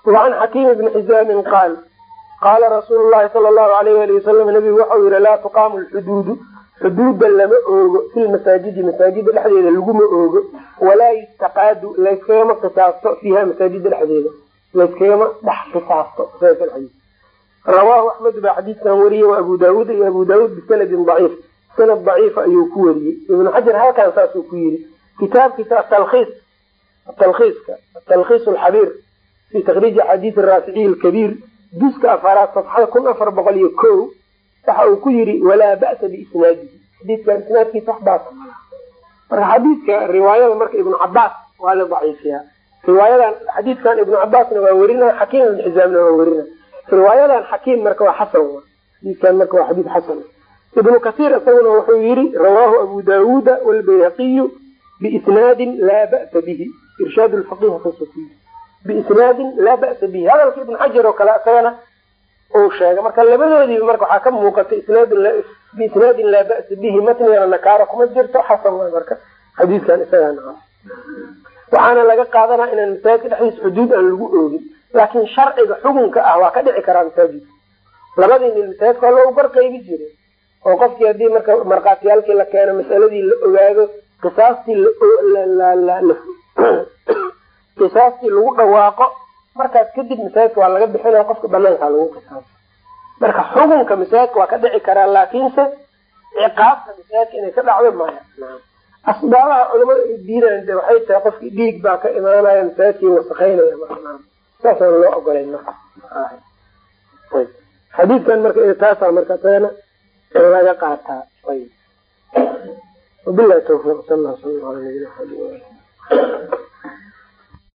Wacan xakiim ibni xisaamin qaal qaala rasuulu llahi sala allahu alayh ali wasalam nabigu waxau yihi laa tuqaamu lxuduudu xuduuda lama oogo filmasaajidi masaajida dhexdeeda laguma oogo. Walaa yustaqaadu layskagama qisaasto fiiha masaajida dhexdeeda. Layskagama dhex qisaasto rawaahu axmed baa xadiidkan wariyey wa abu daawuud iyo abu daawuud bisanadin daciif. Sanad daciifa ayuu ku wariyey. Ibnu xajar halkan saasuu ku yiri kitaabkiisa atalkiis talkiiska atalkiis alxabiir fi takriiji axaadiis raasiciyi lkabiir juska afaraad safxada kun afar boqol iyo ko waxa uu ku yiri walaa ba'sa biisnaadihi xadiidkan isnaadkiisa wax baasa marka xadiidka riwaayada marka ibnu cabaas waa la daciifiyaa. Riwaayadan xadiidkan ibnu cabaasna waa werina xakiim ibn waa werina riwaayadan xakiim marka waa xasan xadiidkan marka waa xadiid xasan. Ibnu kasiir isaguna wuxuu yiri rawaahu abu daawuuda walbayhaqiyu biisnaadin laa ba'sa bihi. Irshaad lfaqih yiri biisnaadin laa ba'sa bihi. Hadalka ibnu xajar oo kale isagana uu sheegay. Marka labadoodiiba marka waxaa ka muuqata biisnaadin laa ba'sa bihi matnigana nakaara kuma jirto. Xasan waay marka xadiidkan isagaa waxaana laga qaadanaa inaan masaajidka dhexdiisa xuduud aan lagu oogin. Laakiin sharciga xukunka ah waa ka dhici karaa masaajidka labadii nin masaajidka waa loogu barqaybi jiray oo qofkii haddii marka markhaatiyaalkii la keeno masaladii la ogaado qisaastii [COUGHS] qisaastii lagu dhawaaqo markaas kadib masaajidka waa laga bixinaya qofka banaankaa lagu qisaaso marka xukunka masaajidka waa ka dhici karaa laakiinse ciqaabta masaajidka inay ka dhacdo maya asbaabaha culamada ay diidaan de waxay tahay qofkii dhiig baa ka imaanaya masaajidkii wasakaynaya saasaan loo ogolayn marka. Xadiidkan marka taasaa marka tana laga qaataa. Wabilahi tawfiiq sal sala ala nabina